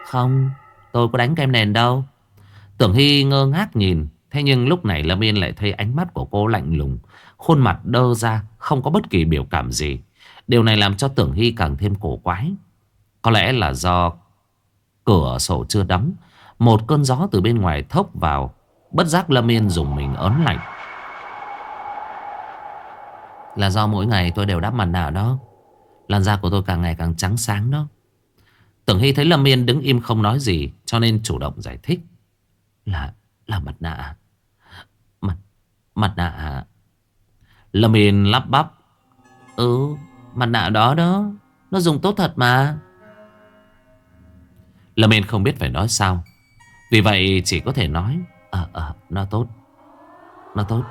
Không, tôi có đánh kem nền đâu. Tưởng Hy ngơ ngác nhìn, Thế nhưng lúc này Lâm Yên lại thấy ánh mắt của cô lạnh lùng. Khuôn mặt đơ ra, Không có bất kỳ biểu cảm gì. Điều này làm cho Tưởng Hy càng thêm cổ quái. Có lẽ là do Cửa sổ chưa đóng, Một cơn gió từ bên ngoài thốc vào, Bất giác Lâm Yên dùng mình ớn lạnh. Là do mỗi ngày tôi đều đắp mặt nạ đó. Làn da của tôi càng ngày càng trắng sáng đó. Tưởng Hy thấy Lâm Yên đứng im không nói gì, Cho nên chủ động giải thích. Là là mặt nạ à? Mặt Mặt nạ à? Lâm Yên lắp bắp. Ừ Mặt nạ đó đó. Nó dùng tốt thật mà. Lâm Yên không biết phải nói sao. Vì vậy chỉ có thể nói Ờ ờ nó tốt. Nó tốt.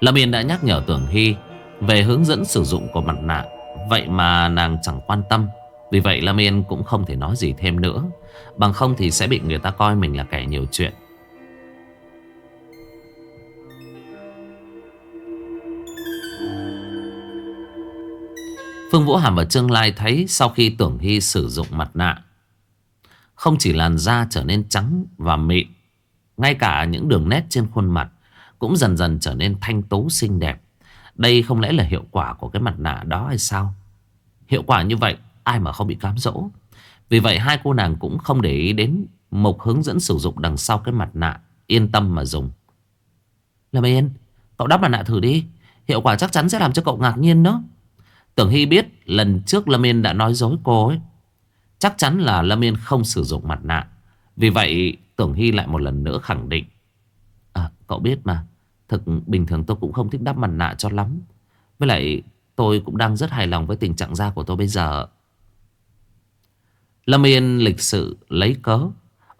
Lâm Yên đã nhắc nhở Tưởng Hy Về hướng dẫn sử dụng của mặt nạ. Vậy mà nàng chẳng quan tâm. Vì vậy Lâm Yên cũng không thể nói gì thêm nữa. Bằng không thì sẽ bị người ta coi mình là kẻ nhiều chuyện. Phương Vũ Hàm và Trương Lai thấy sau khi Tưởng Hy sử dụng mặt nạ, Không chỉ làn da trở nên trắng và mịn, Ngay cả những đường nét trên khuôn mặt cũng dần dần trở nên thanh tú xinh đẹp Đây không lẽ là hiệu quả của cái mặt nạ đó hay sao Hiệu quả như vậy, ai mà không bị cám dỗ Vì vậy hai cô nàng cũng không để ý đến Mục hướng dẫn sử dụng đằng sau cái mặt nạ Yên tâm mà dùng Lâm Yên, Cậu đắp mặt nạ thử đi Hiệu quả chắc chắn sẽ làm cho cậu ngạc nhiên đó Tưởng Hy biết lần trước Lâm Yên đã nói dối cô ấy. Chắc chắn là Lâm Yên không sử dụng mặt nạ. Vì vậy Tưởng Hy lại một lần nữa khẳng định. Cậu biết mà. Thực bình thường tôi cũng không thích đắp mặt nạ cho lắm. Với lại tôi cũng đang rất hài lòng với tình trạng da của tôi bây giờ. Lâm Yên lịch sự lấy cớ.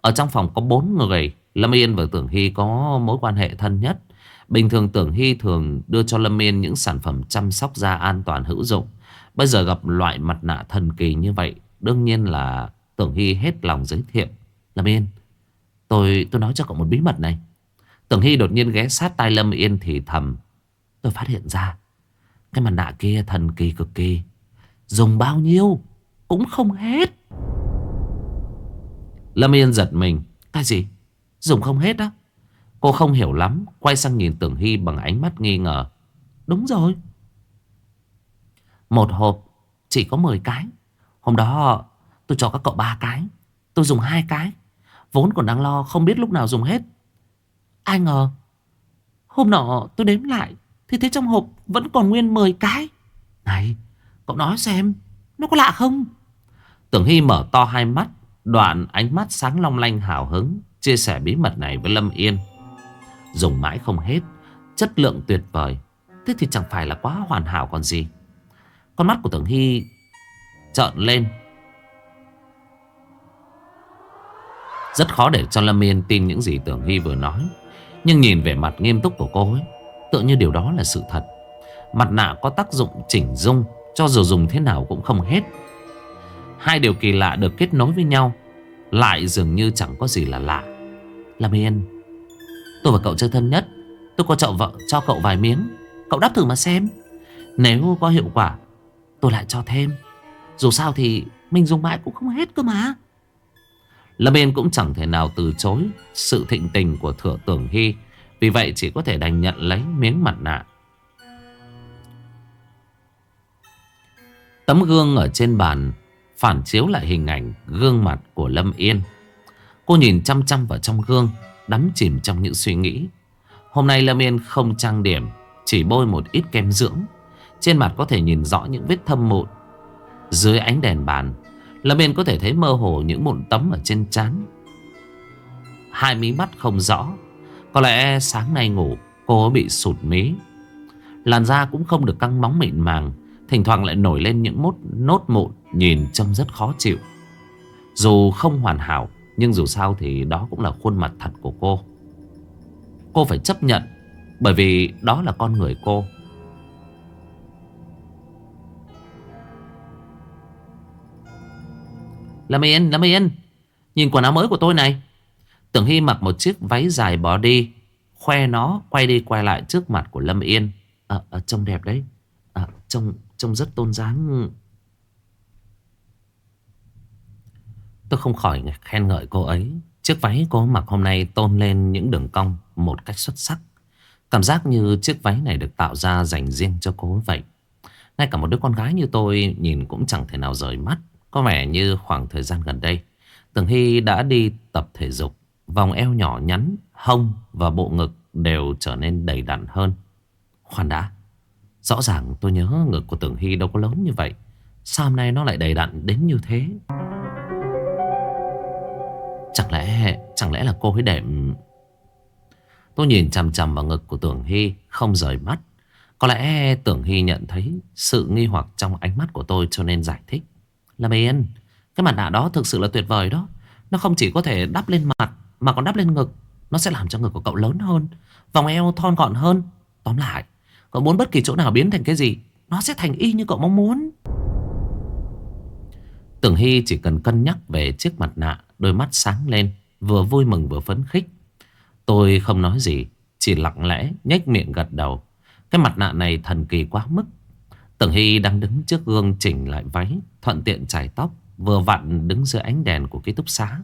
Ở trong phòng có bốn người. Lâm Yên và Tưởng Hy có mối quan hệ thân nhất. Bình thường Tưởng Hy thường đưa cho Lâm Yên những sản phẩm chăm sóc da an toàn hữu dụng. Bây giờ gặp loại mặt nạ thần kỳ như vậy, đương nhiên là Tưởng Hy hết lòng giới thiệu. Lâm Yên, tôi tôi nói cho cậu một bí mật này. Tưởng Hy đột nhiên ghé sát tai Lâm Yên thì thầm. Tôi phát hiện ra, cái mặt nạ kia thần kỳ cực kỳ. Dùng bao nhiêu cũng không hết. Lâm Yên giật mình. Cái gì? Dùng không hết á? Cô không hiểu lắm Quay sang nhìn Tưởng Hy bằng ánh mắt nghi ngờ Đúng rồi Một hộp chỉ có 10 cái Hôm đó tôi cho các cậu ba cái Tôi dùng hai cái Vốn còn đang lo không biết lúc nào dùng hết Ai ngờ, Hôm nọ tôi đếm lại, Thì thấy trong hộp vẫn còn nguyên 10 cái. Này, cậu nói xem, Nó có lạ không? Tưởng Hy mở to hai mắt, Đoạn ánh mắt sáng long lanh hào hứng, Chia sẻ bí mật này với Lâm Yên. Dùng mãi không hết, Chất lượng tuyệt vời, Thế thì chẳng phải là quá hoàn hảo còn gì. Con mắt của Tưởng Hy trợn lên. Rất khó để cho Lâm Yên tin những gì Tưởng Hy vừa nói. Nhưng nhìn về mặt nghiêm túc của cô ấy Tự như điều đó là sự thật. Mặt nạ có tác dụng chỉnh dung, Cho dù dùng thế nào cũng không hết. Hai điều kỳ lạ được kết nối với nhau, Lại dường như chẳng có gì là lạ. Lâm Yên, Tôi và cậu chơi thân nhất. Tôi có chậu vợ, cho cậu vài miếng. Cậu đắp thử mà xem. Nếu có hiệu quả, Tôi lại cho thêm. Dù sao thì mình dùng mãi cũng không hết cơ mà. Lâm Yên cũng chẳng thể nào từ chối sự thịnh tình của Thừa Tưởng Hy. Vì vậy chỉ có thể đành nhận lấy miếng mặt nạ. Tấm gương ở trên bàn phản chiếu lại hình ảnh gương mặt của Lâm Yên. Cô nhìn chăm chăm vào trong gương, đắm chìm trong những suy nghĩ. Hôm nay Lâm Yên không trang điểm, chỉ bôi một ít kem dưỡng. Trên mặt có thể nhìn rõ những vết thâm mụn. Dưới ánh đèn bàn, Lâm Yên có thể thấy mơ hồ những mụn tấm ở trên trán. Hai mí mắt không rõ. Có lẽ sáng nay ngủ, cô bị sụt mí. Làn da cũng không được căng bóng mịn màng. Thỉnh thoảng lại nổi lên những mốt, nốt mụn, nhìn trông rất khó chịu. Dù không hoàn hảo, nhưng dù sao thì đó cũng là khuôn mặt thật của cô. Cô phải chấp nhận, bởi vì đó là con người cô. Lâm Yên, Lâm Yên Nhìn quần áo mới của tôi này. Tưởng Hy mặc một chiếc váy dài bỏ đi Khoe nó quay đi quay lại trước mặt của Lâm Yên à, à, Trông đẹp đấy. À, trông, trông rất tôn dáng Tôi không khỏi khen ngợi cô ấy. Chiếc váy cô mặc hôm nay tôn lên những đường cong một cách xuất sắc. Cảm giác như chiếc váy này được tạo ra dành riêng cho cô vậy. Ngay cả một đứa con gái như tôi nhìn cũng chẳng thể nào rời mắt có vẻ như khoảng thời gian gần đây Tường Hy đã đi tập thể dục. Vòng eo nhỏ nhắn, Hông và bộ ngực đều trở nên đầy đặn hơn. Khoan đã, Rõ ràng tôi nhớ ngực của Tường Hy đâu có lớn như vậy. Sao hôm nay nó lại đầy đặn đến như thế? Chẳng lẽ Chẳng lẽ là cô ấy đệm ừ. Tôi nhìn chằm chằm vào ngực của Tưởng Hy, Không rời mắt. Có lẽ Tưởng Hy nhận thấy Sự nghi hoặc trong ánh mắt của tôi cho nên giải thích là Yên. Cái mặt nạ đó thực sự là tuyệt vời đó. Nó không chỉ có thể đắp lên mặt, Mà còn đắp lên ngực. Nó sẽ làm cho ngực của cậu lớn hơn, Vòng eo thon gọn hơn. Tóm lại, Cậu muốn bất kỳ chỗ nào biến thành cái gì, Nó sẽ thành y như cậu mong muốn. Tưởng Hy chỉ cần cân nhắc về chiếc mặt nạ, Đôi mắt sáng lên, Vừa vui mừng vừa phấn khích. Tôi không nói gì, Chỉ lặng lẽ nhếch miệng gật đầu. Cái mặt nạ này thần kỳ quá mức. Tưởng Hy đang đứng trước gương chỉnh lại váy, Thuận tiện chải tóc, Vừa vặn đứng dưới ánh đèn của ký túc xá.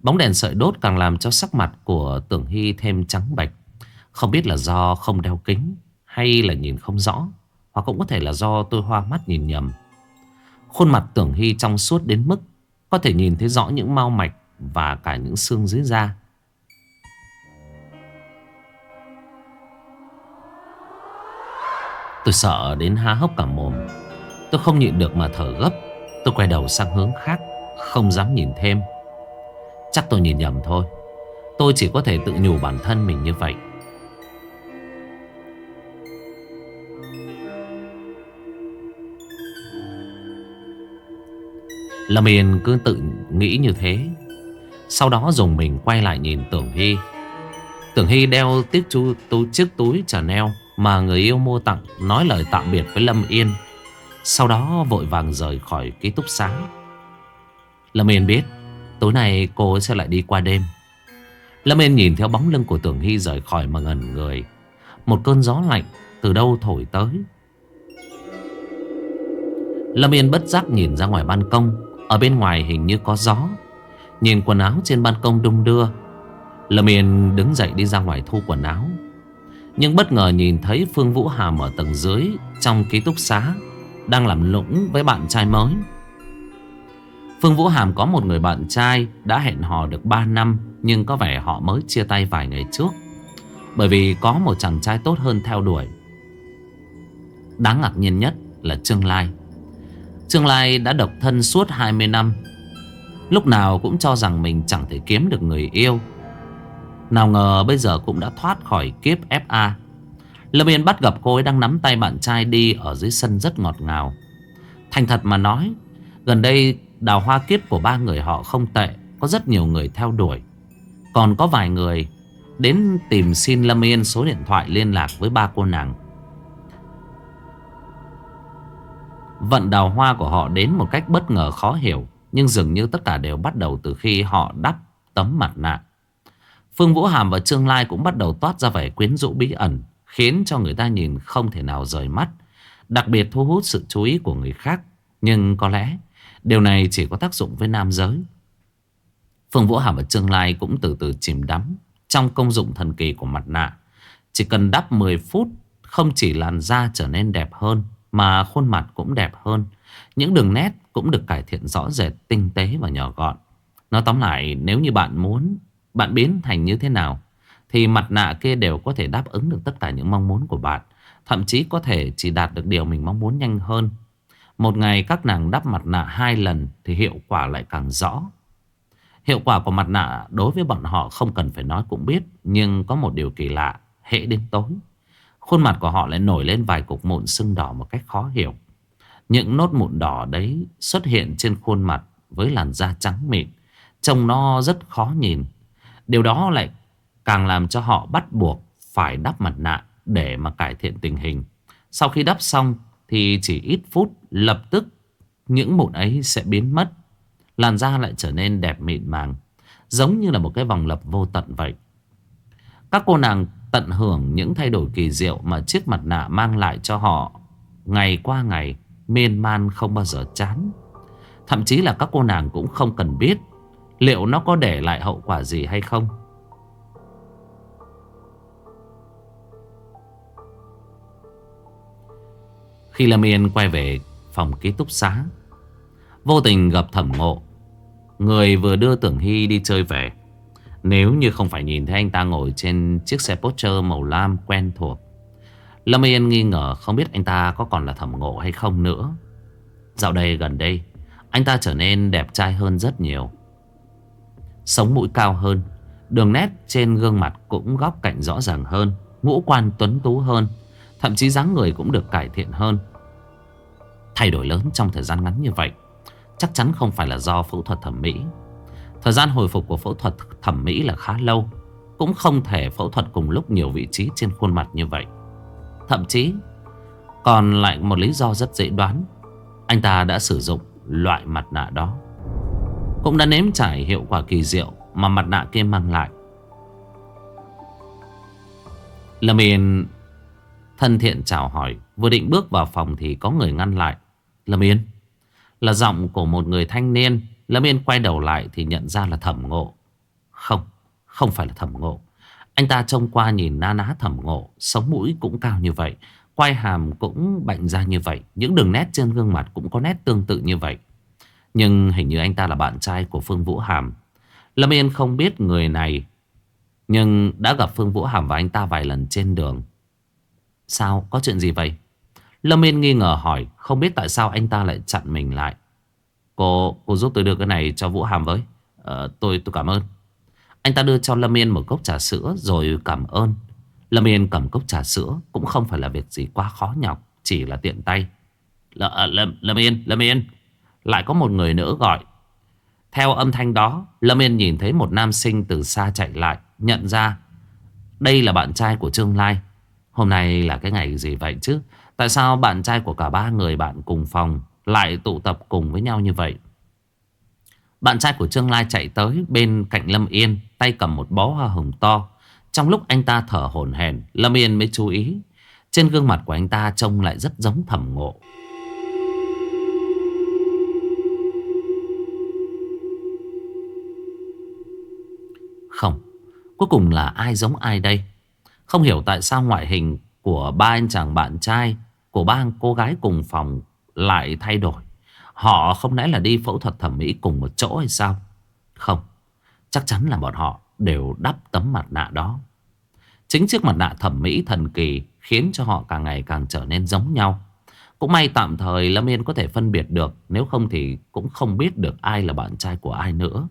Bóng đèn sợi đốt càng làm cho sắc mặt của Tưởng Hy thêm trắng bạch Không biết là do không đeo kính, Hay là nhìn không rõ, Hoặc cũng có thể là do tôi hoa mắt nhìn nhầm. Khuôn mặt Tưởng Hy trong suốt đến mức Có thể nhìn thấy rõ những mau mạch Và cả những xương dưới da. Tôi sợ đến há hốc cả mồm. Tôi không nhịn được mà thở gấp. Tôi quay đầu sang hướng khác Không dám nhìn thêm. Chắc tôi nhìn nhầm thôi. Tôi chỉ có thể tự nhủ bản thân mình như vậy. Lâm Yên cứ tự nghĩ như thế. Sau đó dùng mình quay lại nhìn Tưởng Hy. Tưởng Hy đeo tiếc chú, tú, chiếc túi Chanel mà người yêu mua tặng nói lời tạm biệt với Lâm Yên. Sau đó vội vàng rời khỏi ký túc xá. Lâm Yên biết tối nay cô sẽ lại đi qua đêm. Lâm Yên nhìn theo bóng lưng của Tưởng Hy rời khỏi mà ngẩn người. Một cơn gió lạnh từ đâu thổi tới. Lâm Yên bất giác nhìn ra ngoài ban công. Ở bên ngoài hình như có gió. Nhìn quần áo trên ban công đung đưa. Lâm Yên đứng dậy đi ra ngoài thu quần áo. Nhưng bất ngờ nhìn thấy Phương Vũ Hàm ở tầng dưới Trong ký túc xá, Đang làm lũng với bạn trai mới. Phương Vũ Hàm có một người bạn trai Đã hẹn hò được 3 năm, Nhưng có vẻ họ mới chia tay vài ngày trước. Bởi vì có một chàng trai tốt hơn theo đuổi. Đáng ngạc nhiên nhất là Trương Lai. Trương Lai đã độc thân suốt 20 năm. Lúc nào cũng cho rằng mình chẳng thể kiếm được người yêu nào ngờ bây giờ cũng đã thoát khỏi kiếp FA Lâm Yên bắt gặp cô ấy đang nắm tay bạn trai đi Ở dưới sân rất ngọt ngào. Thành thật mà nói, Gần đây đào hoa kiếp của ba người họ không tệ, Có rất nhiều người theo đuổi. Còn có vài người Đến tìm xin Lâm Yên số điện thoại liên lạc với ba cô nàng. Vận đào hoa của họ đến một cách bất ngờ khó hiểu, Nhưng dường như tất cả đều bắt đầu từ khi họ đắp tấm mặt nạ. Phương Vũ Hàm và Trương Lai cũng bắt đầu toát ra vẻ quyến rũ bí ẩn Khiến cho người ta nhìn không thể nào rời mắt Đặc biệt thu hút sự chú ý của người khác Nhưng có lẽ điều này chỉ có tác dụng với nam giới Phương Vũ Hàm và Trương Lai cũng từ từ chìm đắm trong công dụng thần kỳ của mặt nạ. Chỉ cần đắp 10 phút, không chỉ làn da trở nên đẹp hơn, mà khuôn mặt cũng đẹp hơn. Những đường nét cũng được cải thiện rõ rệt, tinh tế và nhỏ gọn. Nói tóm lại, nếu như bạn muốn, bạn biến thành như thế nào, thì mặt nạ kia đều có thể đáp ứng được tất cả những mong muốn của bạn. Thậm chí có thể chỉ đạt được điều mình mong muốn nhanh hơn. Một ngày các nàng đắp mặt nạ hai lần thì hiệu quả lại càng rõ. Hiệu quả của mặt nạ đối với bọn họ không cần phải nói cũng biết. Nhưng có một điều kỳ lạ, hệ đến tối. Khuôn mặt của họ lại nổi lên vài cục mụn sưng đỏ một cách khó hiểu. Những nốt mụn đỏ đấy xuất hiện trên khuôn mặt với làn da trắng mịn. Trông nó rất khó nhìn. Điều đó lại càng làm cho họ bắt buộc phải đắp mặt nạ để mà cải thiện tình hình. Sau khi đắp xong thì chỉ ít phút lập tức những mụn ấy sẽ biến mất. Làn da lại trở nên đẹp mịn màng, giống như là một cái vòng lặp vô tận vậy. Các cô nàng tận hưởng những thay đổi kỳ diệu mà chiếc mặt nạ mang lại cho họ ngày qua ngày, miên man không bao giờ chán. Thậm chí là các cô nàng cũng không cần biết liệu nó có để lại hậu quả gì hay không. Khi Lâm Yên quay về phòng ký túc xá, Vô tình gặp thẩm ngộ. Người vừa đưa Tưởng Hy đi chơi về. Nếu như không phải nhìn thấy anh ta ngồi trên chiếc xe Porsche màu lam quen thuộc, Lâm Yên nghi ngờ không biết anh ta có còn là thẩm ngộ hay không nữa. Dạo đây gần đây, Anh ta trở nên đẹp trai hơn rất nhiều. Sống mũi cao hơn. Đường nét trên gương mặt cũng góc cạnh rõ ràng hơn, Ngũ quan tuấn tú hơn, Thậm chí dáng người cũng được cải thiện hơn. Thay đổi lớn trong thời gian ngắn như vậy, Chắc chắn không phải là do phẫu thuật thẩm mỹ. Thời gian hồi phục của phẫu thuật thẩm mỹ là khá lâu, Cũng không thể phẫu thuật cùng lúc nhiều vị trí trên khuôn mặt như vậy. Thậm chí, Còn lại một lý do rất dễ đoán, Anh ta đã sử dụng loại mặt nạ đó. Cũng đã nếm trải hiệu quả kỳ diệu Mà mặt nạ kia mang lại. Lâm Yên Thân thiện chào hỏi, Vừa định bước vào phòng thì có người ngăn lại. Lâm Yên, Là giọng của một người thanh niên. Lâm Yên quay đầu lại thì nhận ra là thẩm ngộ. Không Không phải là thẩm ngộ. Anh ta trông qua nhìn na ná thẩm ngộ, Sống mũi cũng cao như vậy, Quai hàm cũng bệnh ra như vậy, Những đường nét trên gương mặt cũng có nét tương tự như vậy. Nhưng hình như anh ta là bạn trai của Phương Vũ Hàm. Lâm Yên không biết người này Nhưng đã gặp Phương Vũ Hàm và anh ta vài lần trên đường. Sao? Có chuyện gì vậy? Lâm Yên nghi ngờ hỏi Không biết tại sao anh ta lại chặn mình lại. Cô cô giúp tôi đưa cái này cho Vũ Hàm với. À, Tôi tôi cảm ơn. Anh ta đưa cho Lâm Yên một cốc trà sữa Rồi cảm ơn. Lâm Yên cầm cốc trà sữa Cũng không phải là việc gì quá khó nhọc Chỉ là tiện tay. L à, Lâm, Lâm Yên Lâm Yên. Lại có một người nữa gọi. Theo âm thanh đó, Lâm Yên nhìn thấy một nam sinh từ xa chạy lại, Nhận ra, Đây là bạn trai của Trương Lai. Hôm nay là cái ngày gì vậy chứ? Tại sao bạn trai của cả ba người bạn cùng phòng Lại tụ tập cùng với nhau như vậy? Bạn trai của Trương Lai chạy tới bên cạnh Lâm Yên, Tay cầm một bó hoa hồng to. Trong lúc anh ta thở hổn hển, Lâm Yên mới chú ý, Trên gương mặt của anh ta trông lại rất giống thẩm ngộ. Không Cuối cùng là ai giống ai đây Không hiểu tại sao ngoại hình của ba anh chàng bạn trai của ba cô gái cùng phòng lại thay đổi. Họ không lẽ là đi phẫu thuật thẩm mỹ cùng một chỗ hay sao? Không, chắc chắn là bọn họ đều đắp tấm mặt nạ đó. Chính chiếc mặt nạ thẩm mỹ thần kỳ khiến cho họ càng ngày càng trở nên giống nhau. Cũng may tạm thời Lâm Yên có thể phân biệt được, nếu không thì cũng không biết được ai là bạn trai của ai nữa.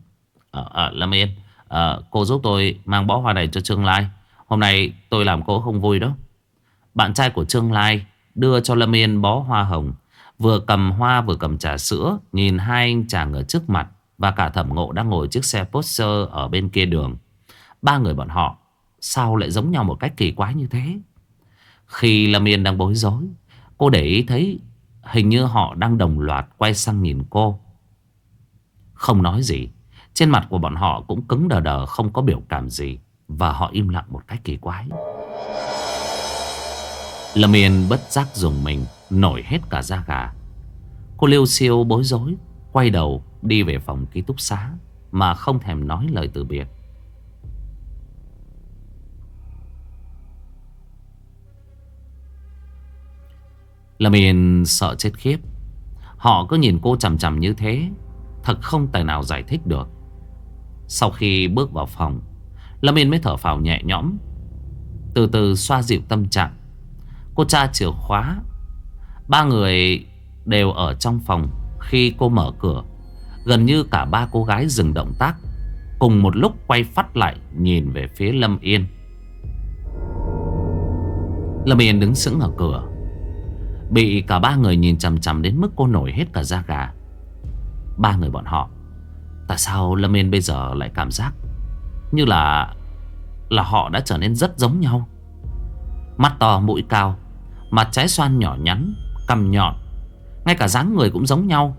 À, à, Lâm Yên, à, cô giúp tôi mang bó hoa này cho Trương Lai. Hôm nay tôi làm cô không vui đó. Bạn trai của Trương Lai đưa cho Lâm Yên bó hoa hồng. Vừa cầm hoa vừa cầm trà sữa, nhìn hai anh chàng ở trước mặt và cả thẩm ngộ đang ngồi chiếc xe poster ở bên kia đường. Ba người bọn họ sao lại giống nhau một cách kỳ quái như thế? Khi Lâm Yên đang bối rối, cô để ý thấy hình như họ đang đồng loạt quay sang nhìn cô. Không nói gì, trên mặt của bọn họ cũng cứng đờ đờ, không có biểu cảm gì, và họ im lặng một cách kỳ quái. Lâm Yên bất giác dùng mình, Nổi hết cả da gà. Cô Liêu siêu bối rối, Quay đầu đi về phòng ký túc xá, Mà không thèm nói lời từ biệt. Lâm Yên sợ chết khiếp. Họ cứ nhìn cô chằm chằm như thế, Thật không tài nào giải thích được. Sau khi bước vào phòng, Lâm Yên mới thở phào nhẹ nhõm. Từ từ xoa dịu tâm trạng. Cô tra chìa khóa. Ba người đều ở trong phòng Khi cô mở cửa. Gần như cả ba cô gái dừng động tác, Cùng một lúc quay phát lại Nhìn về phía Lâm Yên. Lâm Yên đứng sững ở cửa. Bị cả ba người nhìn chằm chằm đến mức cô nổi hết cả da gà. Ba người bọn họ Tại sao Lâm Yên bây giờ lại cảm giác Như là Là họ đã trở nên rất giống nhau? Mắt to, mũi cao, Mặt trái xoan nhỏ nhắn cầm nhọn, Ngay cả dáng người cũng giống nhau.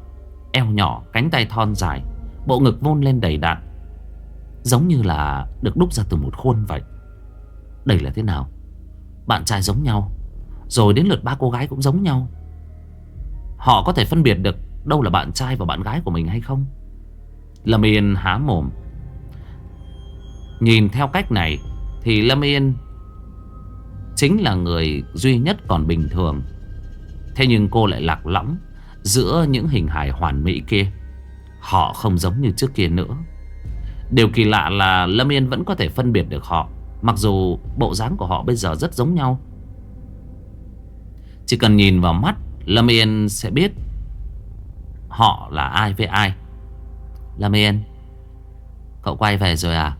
Eo nhỏ, cánh tay thon dài, Bộ ngực vôn lên đầy đặn, Giống như là được đúc ra từ một khuôn vậy. Đây là thế nào? Bạn trai giống nhau, rồi đến lượt ba cô gái cũng giống nhau. Họ có thể phân biệt được Đâu là bạn trai và bạn gái của mình hay không? Lâm Yên há mồm. Nhìn theo cách này Thì Lâm Yên Chính là người duy nhất còn bình thường. Thế nhưng cô lại lạc lõng Giữa những hình hài hoàn mỹ kia. Họ không giống như trước kia nữa. Điều kỳ lạ là Lâm Yên vẫn có thể phân biệt được họ, Mặc dù bộ dáng của họ bây giờ rất giống nhau. Chỉ cần nhìn vào mắt, Lâm Yên sẽ biết Họ là ai với ai. Lâm Yên. Cậu quay về rồi à?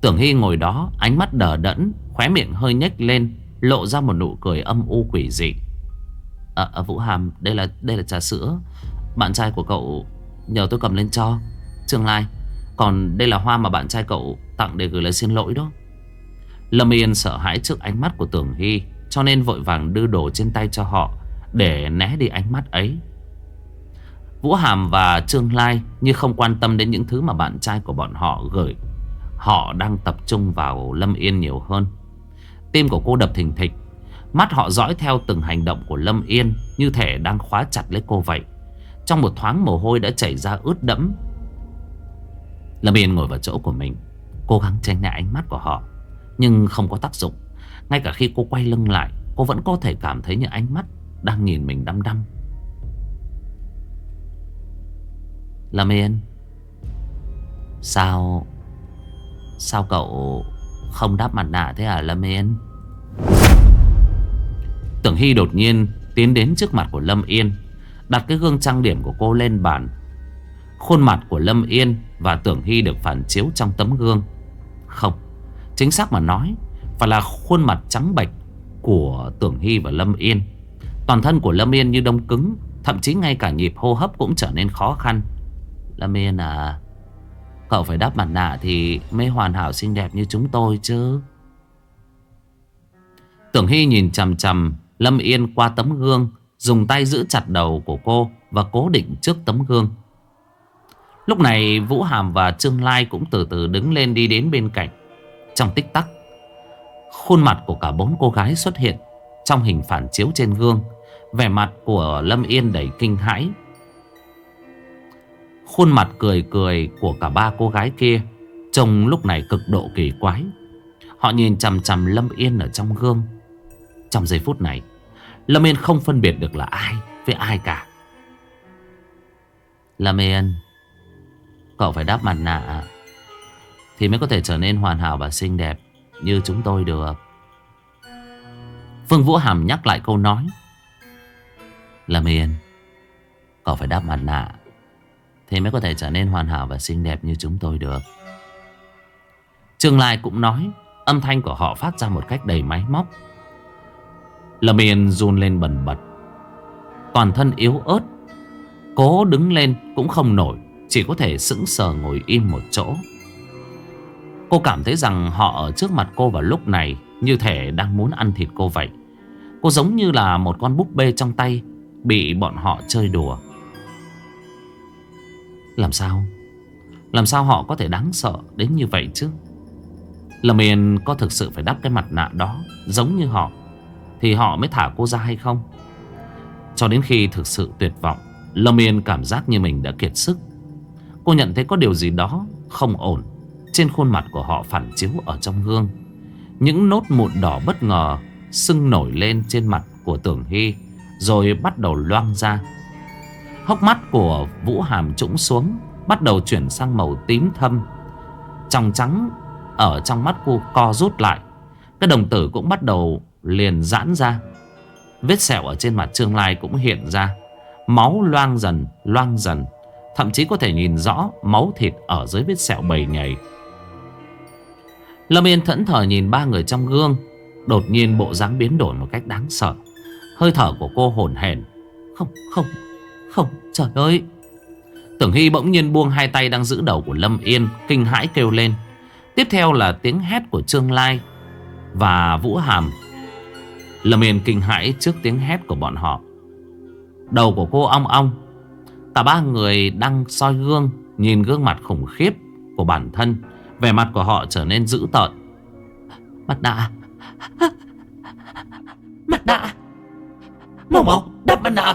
Tưởng Hy ngồi đó Ánh mắt đờ đẫn Khóe miệng hơi nhếch lên Lộ ra một nụ cười âm u quỷ dị. À, à, Vũ Hàm Đây là đây là trà sữa. Bạn trai của cậu Nhờ tôi cầm lên cho. Trương Lai Còn đây là hoa mà bạn trai cậu tặng để gửi lời xin lỗi đó. Lâm Yên sợ hãi trước ánh mắt của Tưởng Hy cho nên vội vàng đưa đồ trên tay cho họ Để né đi ánh mắt ấy. Vũ Hàm và Trương Lai Như không quan tâm đến những thứ mà bạn trai của bọn họ gửi. Họ đang tập trung vào Lâm Yên nhiều hơn. Tim của cô đập thình thịch. Mắt họ dõi theo từng hành động của Lâm Yên Như thể đang khóa chặt lấy cô vậy. Trong một thoáng mồ hôi đã chảy ra ướt đẫm. Lâm Yên ngồi vào chỗ của mình, Cố gắng tránh né ánh mắt của họ, Nhưng không có tác dụng. Ngay cả khi cô quay lưng lại, Cô vẫn có thể cảm thấy những ánh mắt Đang nhìn mình đăm đăm. Lâm Yên, Sao Sao cậu Không đắp mặt nạ thế à Lâm Yên? Tưởng Hy đột nhiên Tiến đến trước mặt của Lâm Yên, Đặt cái gương trang điểm của cô lên bàn. Khuôn mặt của Lâm Yên Và Tưởng Hy được phản chiếu trong tấm gương. Không, Chính xác mà nói, phải là khuôn mặt trắng bệch Của Tưởng Hy và Lâm Yên. Toàn thân của Lâm Yên như đông cứng, Thậm chí ngay cả nhịp hô hấp cũng trở nên khó khăn. Lâm Yên à Cậu phải đắp mặt nạ thì mới hoàn hảo xinh đẹp như chúng tôi chứ. Tưởng Hy nhìn chằm chằm Lâm Yên qua tấm gương, Dùng tay giữ chặt đầu của cô Và cố định trước tấm gương. Lúc này Vũ Hàm và Trương Lai cũng từ từ đứng lên đi đến bên cạnh. Trong tích tắc, Khuôn mặt của cả bốn cô gái xuất hiện Trong hình phản chiếu trên gương. Vẻ mặt của Lâm Yên đầy kinh hãi. Khuôn mặt cười cười của cả ba cô gái kia Trông lúc này cực độ kỳ quái. Họ nhìn chằm chằm Lâm Yên ở trong gương. Trong giây phút này, Lâm Yên không phân biệt được là ai với ai cả. Lâm Yên, Cậu phải đắp mặt nạ Thì mới có thể trở nên hoàn hảo và xinh đẹp như chúng tôi được. Phương Vũ Hàm nhắc lại câu nói. Lâm Yên, Cậu phải đắp mặt nạ thì mới có thể trở nên hoàn hảo và xinh đẹp như chúng tôi được. Trương Lai cũng nói, Âm thanh của họ phát ra một cách đầy máy móc. Lâm Yên run lên bần bật. Toàn thân yếu ớt, Cố đứng lên cũng không nổi, Chỉ có thể sững sờ ngồi im một chỗ. Cô cảm thấy rằng họ ở trước mặt cô vào lúc này Như thể đang muốn ăn thịt cô vậy. Cô giống như là một con búp bê trong tay, Bị bọn họ chơi đùa. Làm sao? Làm sao họ có thể đáng sợ đến như vậy chứ? Lâm Yên có thực sự phải đắp cái mặt nạ đó Giống như họ Thì họ mới thả cô ra hay không? Cho đến khi thực sự tuyệt vọng, Lâm Yên cảm giác như mình đã kiệt sức. Cô nhận thấy có điều gì đó không ổn Trên khuôn mặt của họ phản chiếu ở trong gương. Những nốt mụn đỏ bất ngờ Sưng nổi lên trên mặt của Tưởng Hy, Rồi bắt đầu loang ra. Hốc mắt của Vũ Hàm trũng xuống Bắt đầu chuyển sang màu tím thâm. Trong trắng Ở trong mắt cô co rút lại. Cái đồng tử cũng bắt đầu liền giãn ra. Vết sẹo ở trên mặt Trương Lai cũng hiện ra. Máu loang dần Loang dần. Thậm chí có thể nhìn rõ máu thịt ở dưới vết sẹo bầy nhảy Lâm Yên thẫn thờ nhìn ba người trong gương. Đột nhiên bộ dáng biến đổi một cách đáng sợ. Hơi thở của cô hồn hển. Không, không, không, trời ơi. Tưởng Hy bỗng nhiên buông hai tay đang giữ đầu của Lâm Yên Kinh hãi kêu lên. Tiếp theo là tiếng hét của Trương Lai Và Vũ Hàm. Lâm Yên kinh hãi trước tiếng hét của bọn họ. Đầu của cô ong ong. Cả ba người đang soi gương Nhìn gương mặt khủng khiếp của bản thân. Vẻ mặt của họ trở nên dữ tợn. Mặt nạ. Mặt nạ. Mau mau đắp mặt nạ.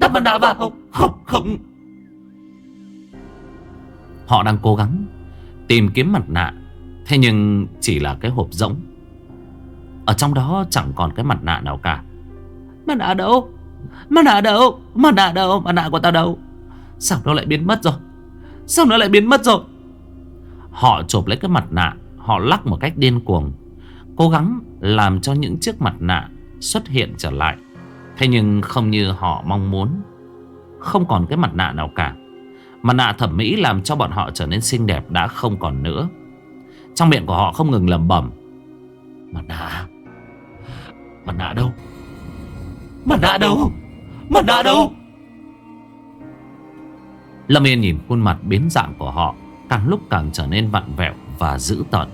Đắp mặt nạ vào. Không không. Họ đang cố gắng Tìm kiếm mặt nạ, Thế nhưng chỉ là cái hộp rỗng. Ở trong đó chẳng còn cái mặt nạ nào cả. Mặt nạ đâu? Mặt nạ đâu? Mặt nạ đâu? Mặt nạ của tao đâu? Sao nó lại biến mất rồi? Sao nó lại biến mất rồi? Họ chộp lấy cái mặt nạ, Họ lắc một cách điên cuồng, Cố gắng làm cho những chiếc mặt nạ xuất hiện trở lại. Thế nhưng không như họ mong muốn. Không còn cái mặt nạ nào cả. Mặt nạ thẩm mỹ làm cho bọn họ trở nên xinh đẹp đã không còn nữa. Trong miệng của họ không ngừng lẩm bẩm. Mặt nạ? Mặt nạ đâu? Mặt nạ đâu? Mặt nạ đâu? Lâm Yên nhìn khuôn mặt biến dạng của họ, Càng lúc càng trở nên vặn vẹo và dữ tợn.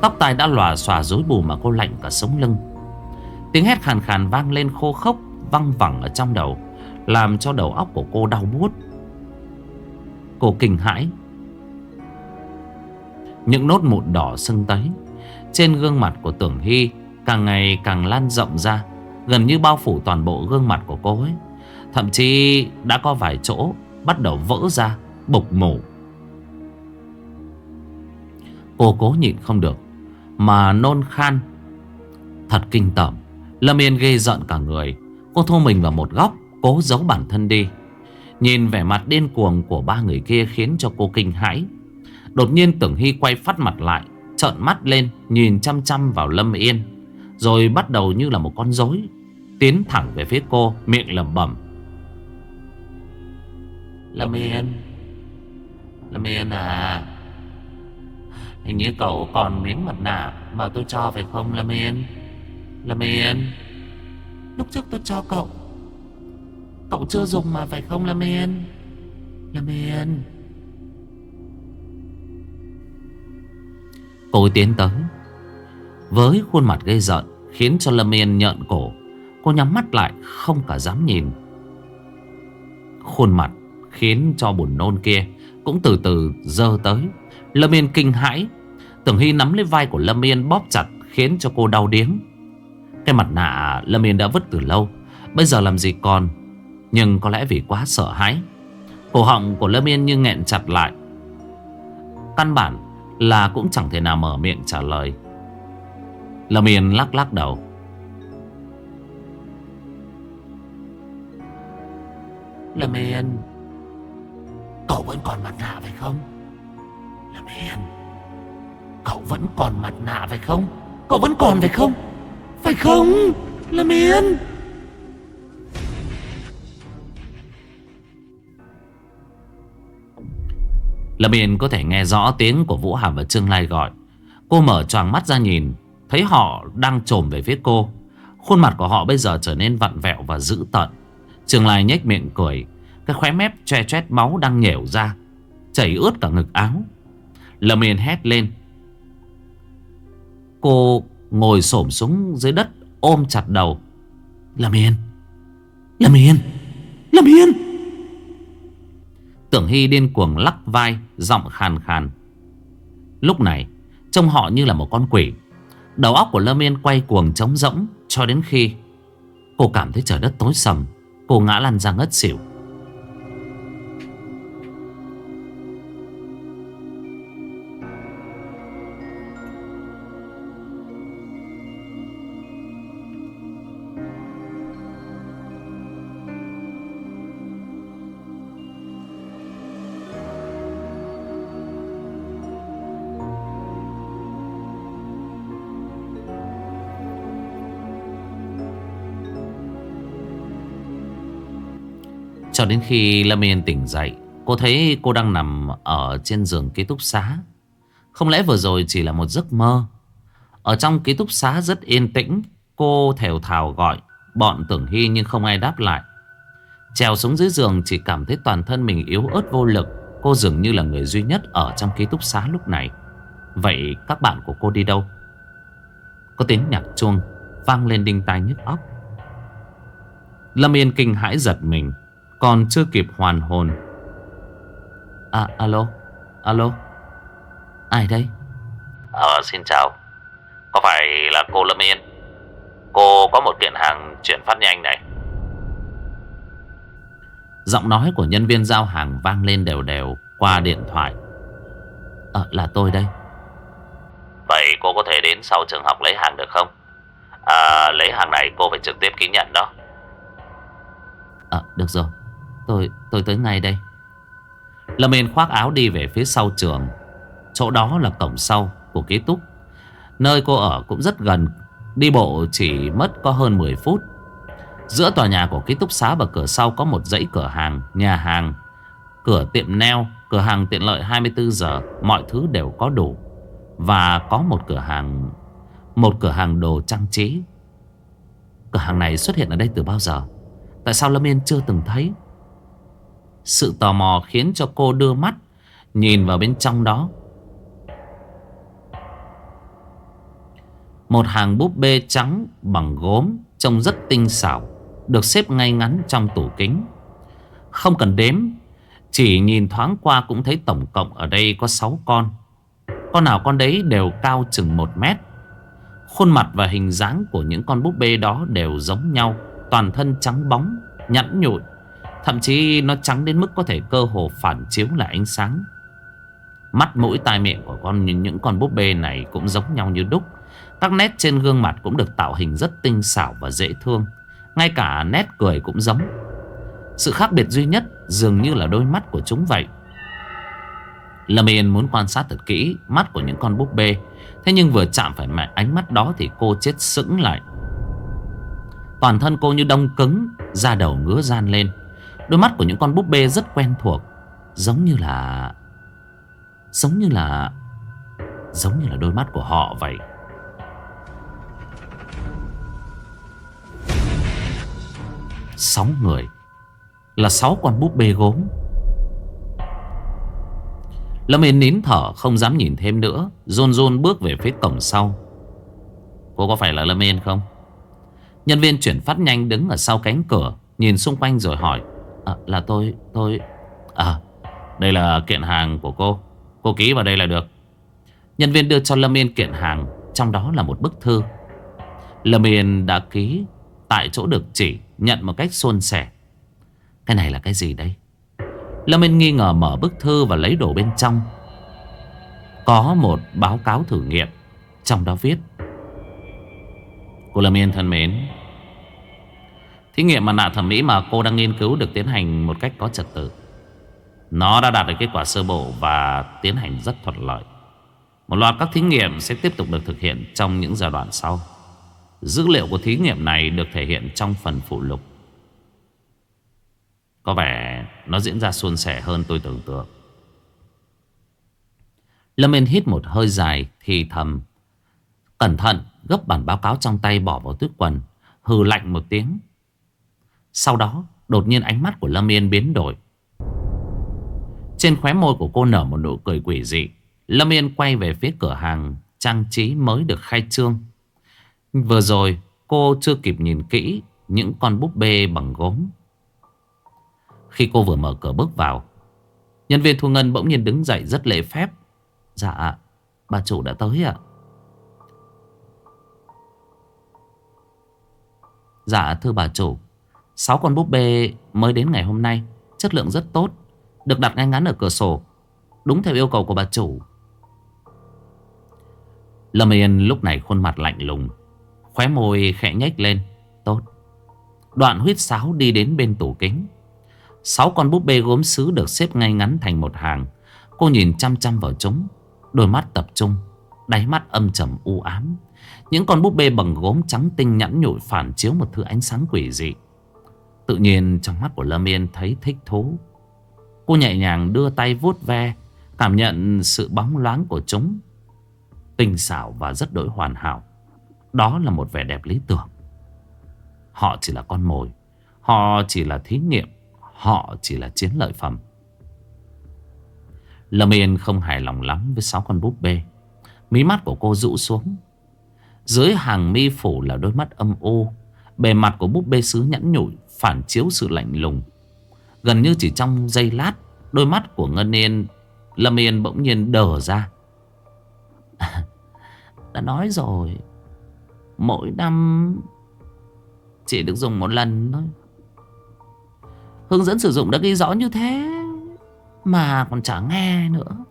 Tóc tai đã lòa xòa rối bù mà cô lạnh cả sống lưng. Tiếng hét khàn khàn vang lên khô khốc. Văng vẳng ở trong đầu, Làm cho đầu óc của cô đau buốt. Cô kinh hãi. Những nốt mụn đỏ sưng tấy Trên gương mặt của Tưởng Hy Càng ngày càng lan rộng ra, Gần như bao phủ toàn bộ gương mặt của cô ấy. Thậm chí đã có vài chỗ Bắt đầu vỡ ra, Bục mổ Cô cố nhịn không được, Mà nôn khan. Thật kinh tởm, Lâm Yên ghê giận cả người. Cô thu mình vào một góc, Cố giấu bản thân đi. Nhìn vẻ mặt điên cuồng của ba người kia Khiến cho cô kinh hãi. Đột nhiên Tưởng Hy quay phát mặt lại, Trợn mắt lên, Nhìn chăm chăm vào Lâm Yên, Rồi bắt đầu như là một con rối, Tiến thẳng về phía cô, Miệng lẩm bẩm. Lâm Yên Lâm Yên à Hình như cậu còn miếng mặt nạ Mà tôi cho phải không, Lâm Yên? Lâm Yên Lúc trước tôi cho cậu. Cậu chưa dùng mà phải không, Lâm Yên? Lâm Yên. Cô tiến tới. Với khuôn mặt gây giận Khiến cho Lâm Yên nhợn cổ, Cô nhắm mắt lại, không cả dám nhìn. Khuôn mặt Khiến cho buồn nôn kia Cũng từ từ dơ tới. Lâm Yên kinh hãi. Tưởng Hy nắm lấy vai của Lâm Yên bóp chặt, Khiến cho cô đau điếng. Cái mặt nạ Lâm Yên đã vứt từ lâu. Bây giờ làm gì còn? Nhưng có lẽ vì quá sợ hãi. Cổ họng của Lâm Yên như nghẹn chặt lại. Căn bản là cũng chẳng thể nào mở miệng trả lời. Lâm Yên lắc lắc đầu. Lâm Yên, Cậu vẫn còn mặt nạ phải không? Lâm Yên, Cậu vẫn còn mặt nạ phải không? Cậu vẫn còn phải không? Phải không? Lâm Yên. Lâm Yên có thể nghe rõ tiếng của Vũ Hàm và Trương Lai gọi. Cô mở choàng mắt ra nhìn, Thấy họ đang trồm về phía cô. Khuôn mặt của họ bây giờ trở nên vặn vẹo và dữ tợn. Trương Lai nhếch miệng cười, Cái khóe mép che choét máu đang nhểu ra, Chảy ướt cả ngực áo. Lâm Yên hét lên. Cô ngồi xổm xuống dưới đất, Ôm chặt đầu. Lâm Hiên! Lâm Hiên! Lâm Hiên! Tưởng Hy điên cuồng lắc vai, Giọng khàn khàn. Lúc này, Trông họ như là một con quỷ. Đầu óc của Lâm Yên quay cuồng trống rỗng Cho đến khi Cô cảm thấy trời đất tối sầm, Cô ngã lăn ra ngất xỉu. Cho đến khi Lâm Yên tỉnh dậy, Cô thấy cô đang nằm ở trên giường ký túc xá. Không lẽ vừa rồi chỉ là một giấc mơ? Ở trong ký túc xá rất yên tĩnh, Cô thều thào gọi, Bọn tưởng hy nhưng không ai đáp lại. Trèo xuống dưới giường chỉ cảm thấy toàn thân mình yếu ớt vô lực, Cô dường như là người duy nhất ở trong ký túc xá lúc này. Vậy các bạn của cô đi đâu? Có tiếng nhạc chuông vang lên đinh tai nhức óc. Lâm Yên kinh hãi giật mình. Còn chưa kịp hoàn hồn. À alo Alo. Ai đây? Ờ xin chào. Có phải là cô Lâm Yên? Cô có một kiện hàng chuyển phát nhanh này. Giọng nói của nhân viên giao hàng vang lên đều đều qua điện thoại. Ờ là tôi đây. Vậy cô có thể đến sau trường học lấy hàng được không? À lấy hàng này cô phải trực tiếp ký nhận đó. Ờ được rồi Tôi tôi tới ngay đây Lâm Yên khoác áo đi về phía sau trường Chỗ đó là cổng sau của ký túc Nơi cô ở cũng rất gần Đi bộ chỉ mất có hơn 10 phút Giữa tòa nhà của ký túc xá và cửa sau có một dãy cửa hàng, nhà hàng, cửa tiệm neo, cửa hàng tiện lợi 24 giờ, mọi thứ đều có đủ. Và có một cửa hàng, một cửa hàng đồ trang trí. Cửa hàng này xuất hiện ở đây từ bao giờ? Tại sao Lâm Yên chưa từng thấy? Sự tò mò khiến cho cô đưa mắt nhìn vào bên trong đó. Một hàng búp bê trắng bằng gốm trông rất tinh xảo được xếp ngay ngắn trong tủ kính. Không cần đếm, chỉ nhìn thoáng qua cũng thấy tổng cộng ở đây có 6 con. Con nào con đấy đều cao chừng 1 mét. Khuôn mặt và hình dáng của những con búp bê đó đều giống nhau, toàn thân trắng bóng, nhẵn nhụi. Thậm chí nó trắng đến mức có thể cơ hồ phản chiếu lại ánh sáng. Mắt mũi tai miệng của con những con búp bê này cũng giống nhau như đúc. Các nét trên gương mặt cũng được tạo hình rất tinh xảo và dễ thương. Ngay cả nét cười cũng giống Sự khác biệt duy nhất dường như là đôi mắt của chúng vậy Lâm Yên muốn quan sát thật kỹ mắt của những con búp bê Thế nhưng vừa chạm phải mẹ ánh mắt đó thì cô chết sững lại Toàn thân cô như đông cứng, Da đầu ngứa gian lên Đôi mắt của những con búp bê rất quen thuộc, Giống như là, Giống như là, Giống như là đôi mắt của họ vậy. Sáu người Là sáu con búp bê gốm. Lâm Yên nín thở, không dám nhìn thêm nữa Rôn rôn bước về phía cổng sau. Cô có phải là Lâm Yên không? Nhân viên chuyển phát nhanh đứng ở sau cánh cửa, Nhìn xung quanh rồi hỏi à, Là tôi, tôi À, đây là kiện hàng của cô. Cô ký vào đây là được. Nhân viên đưa cho Lâm Yên kiện hàng Trong đó là một bức thư. Lâm Yên đã ký Tại chỗ được chỉ Nhận một cách xôn sẻ. Cái này là cái gì đây? Lâm Yên nghi ngờ mở bức thư và lấy đồ bên trong. Có một báo cáo thử nghiệm Trong đó viết Cô Lâm Yên thân mến Thí nghiệm mặt nạ thẩm mỹ mà cô đang nghiên cứu được tiến hành một cách có trật tự Nó đã đạt được kết quả sơ bộ và tiến hành rất thuận lợi Một loạt các thí nghiệm sẽ tiếp tục được thực hiện trong những giai đoạn sau Dữ liệu của thí nghiệm này được thể hiện trong phần phụ lục. Có vẻ nó diễn ra suôn sẻ hơn tôi tưởng tượng. Lâm Yên hít một hơi dài thì thầm. Cẩn thận, gấp bản báo cáo trong tay bỏ vào túi quần. Hừ lạnh một tiếng. Sau đó đột nhiên ánh mắt của Lâm Yên biến đổi. Trên khóe môi của cô nở một nụ cười quỷ dị. Lâm Yên quay về phía cửa hàng trang trí mới được khai trương. Vừa rồi cô chưa kịp nhìn kỹ những con búp bê bằng gốm. Khi cô vừa mở cửa bước vào, nhân viên thu ngân bỗng nhiên đứng dậy rất lễ phép. Dạ, bà chủ đã tới ạ. Dạ thưa bà chủ, sáu con búp bê mới đến ngày hôm nay, chất lượng rất tốt, được đặt ngay ngắn ở cửa sổ, đúng theo yêu cầu của bà chủ. Lâm Yên lúc này khuôn mặt lạnh lùng Khóe môi khẽ nhếch lên Tốt. Đoạn huyết sáo đi đến bên tủ kính. Sáu con búp bê gốm sứ được xếp ngay ngắn thành một hàng. Cô nhìn chăm chăm vào chúng Đôi mắt tập trung Đáy mắt âm trầm u ám. Những con búp bê bằng gốm trắng tinh nhẵn nhụi phản chiếu một thứ ánh sáng quỷ dị. Tự nhiên trong mắt của Lâm Yên thấy thích thú. Cô nhẹ nhàng đưa tay vuốt ve, Cảm nhận sự bóng loáng của chúng. Tinh xảo và rất đổi hoàn hảo. Đó là một vẻ đẹp lý tưởng. Họ chỉ là con mồi. Họ chỉ là thí nghiệm. Họ chỉ là chiến lợi phẩm. Lâm Yên không hài lòng lắm với sáu con búp bê. Mí mắt của cô rũ xuống. Dưới hàng mi phủ là đôi mắt âm u. Bề mặt của búp bê sứ nhẵn nhủi Phản chiếu sự lạnh lùng. Gần như chỉ trong giây lát, Đôi mắt của Ngân Yên, Lâm Yên bỗng nhiên đờ ra. Đã nói rồi, Mỗi năm Chỉ được dùng một lần thôi. Hướng dẫn sử dụng đã ghi rõ như thế, Mà còn chả nghe nữa.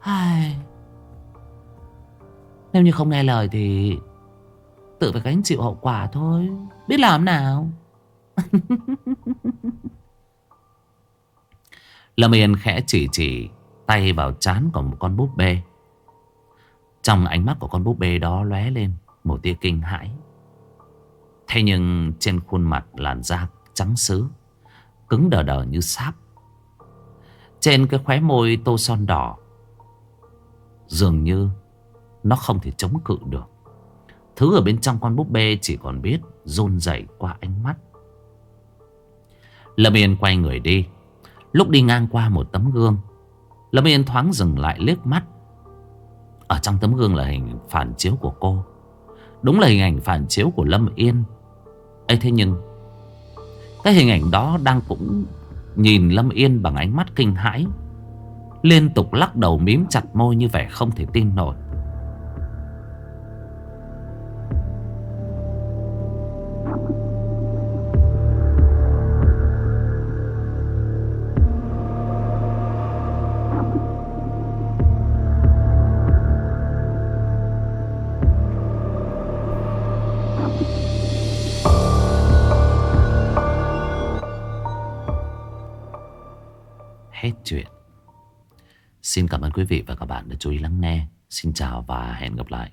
Ai... Nếu như không nghe lời thì Tự phải gánh chịu hậu quả thôi. Biết làm nào. Lâm Yên khẽ chỉ chỉ, Tay vào chán của một con búp bê. Trong ánh mắt của con búp bê đó lóe lên Một tia kinh hãi. Thế nhưng trên khuôn mặt làn da trắng sứ, Cứng đờ đờ như sáp. Trên cái khóe môi tô son đỏ, Dường như Nó không thể chống cự được. Thứ ở bên trong con búp bê chỉ còn biết run rẩy qua ánh mắt. Lâm Yên quay người đi. Lúc đi ngang qua một tấm gương, Lâm Yên thoáng dừng lại liếc mắt. Ở trong tấm gương là hình phản chiếu của cô. Đúng là hình ảnh phản chiếu của Lâm Yên. Ấy thế nhưng, Cái hình ảnh đó đang cũng Nhìn Lâm Yên bằng ánh mắt kinh hãi, Liên tục lắc đầu mím chặt môi như vẻ không thể tin nổi. Và hẹn gặp lại.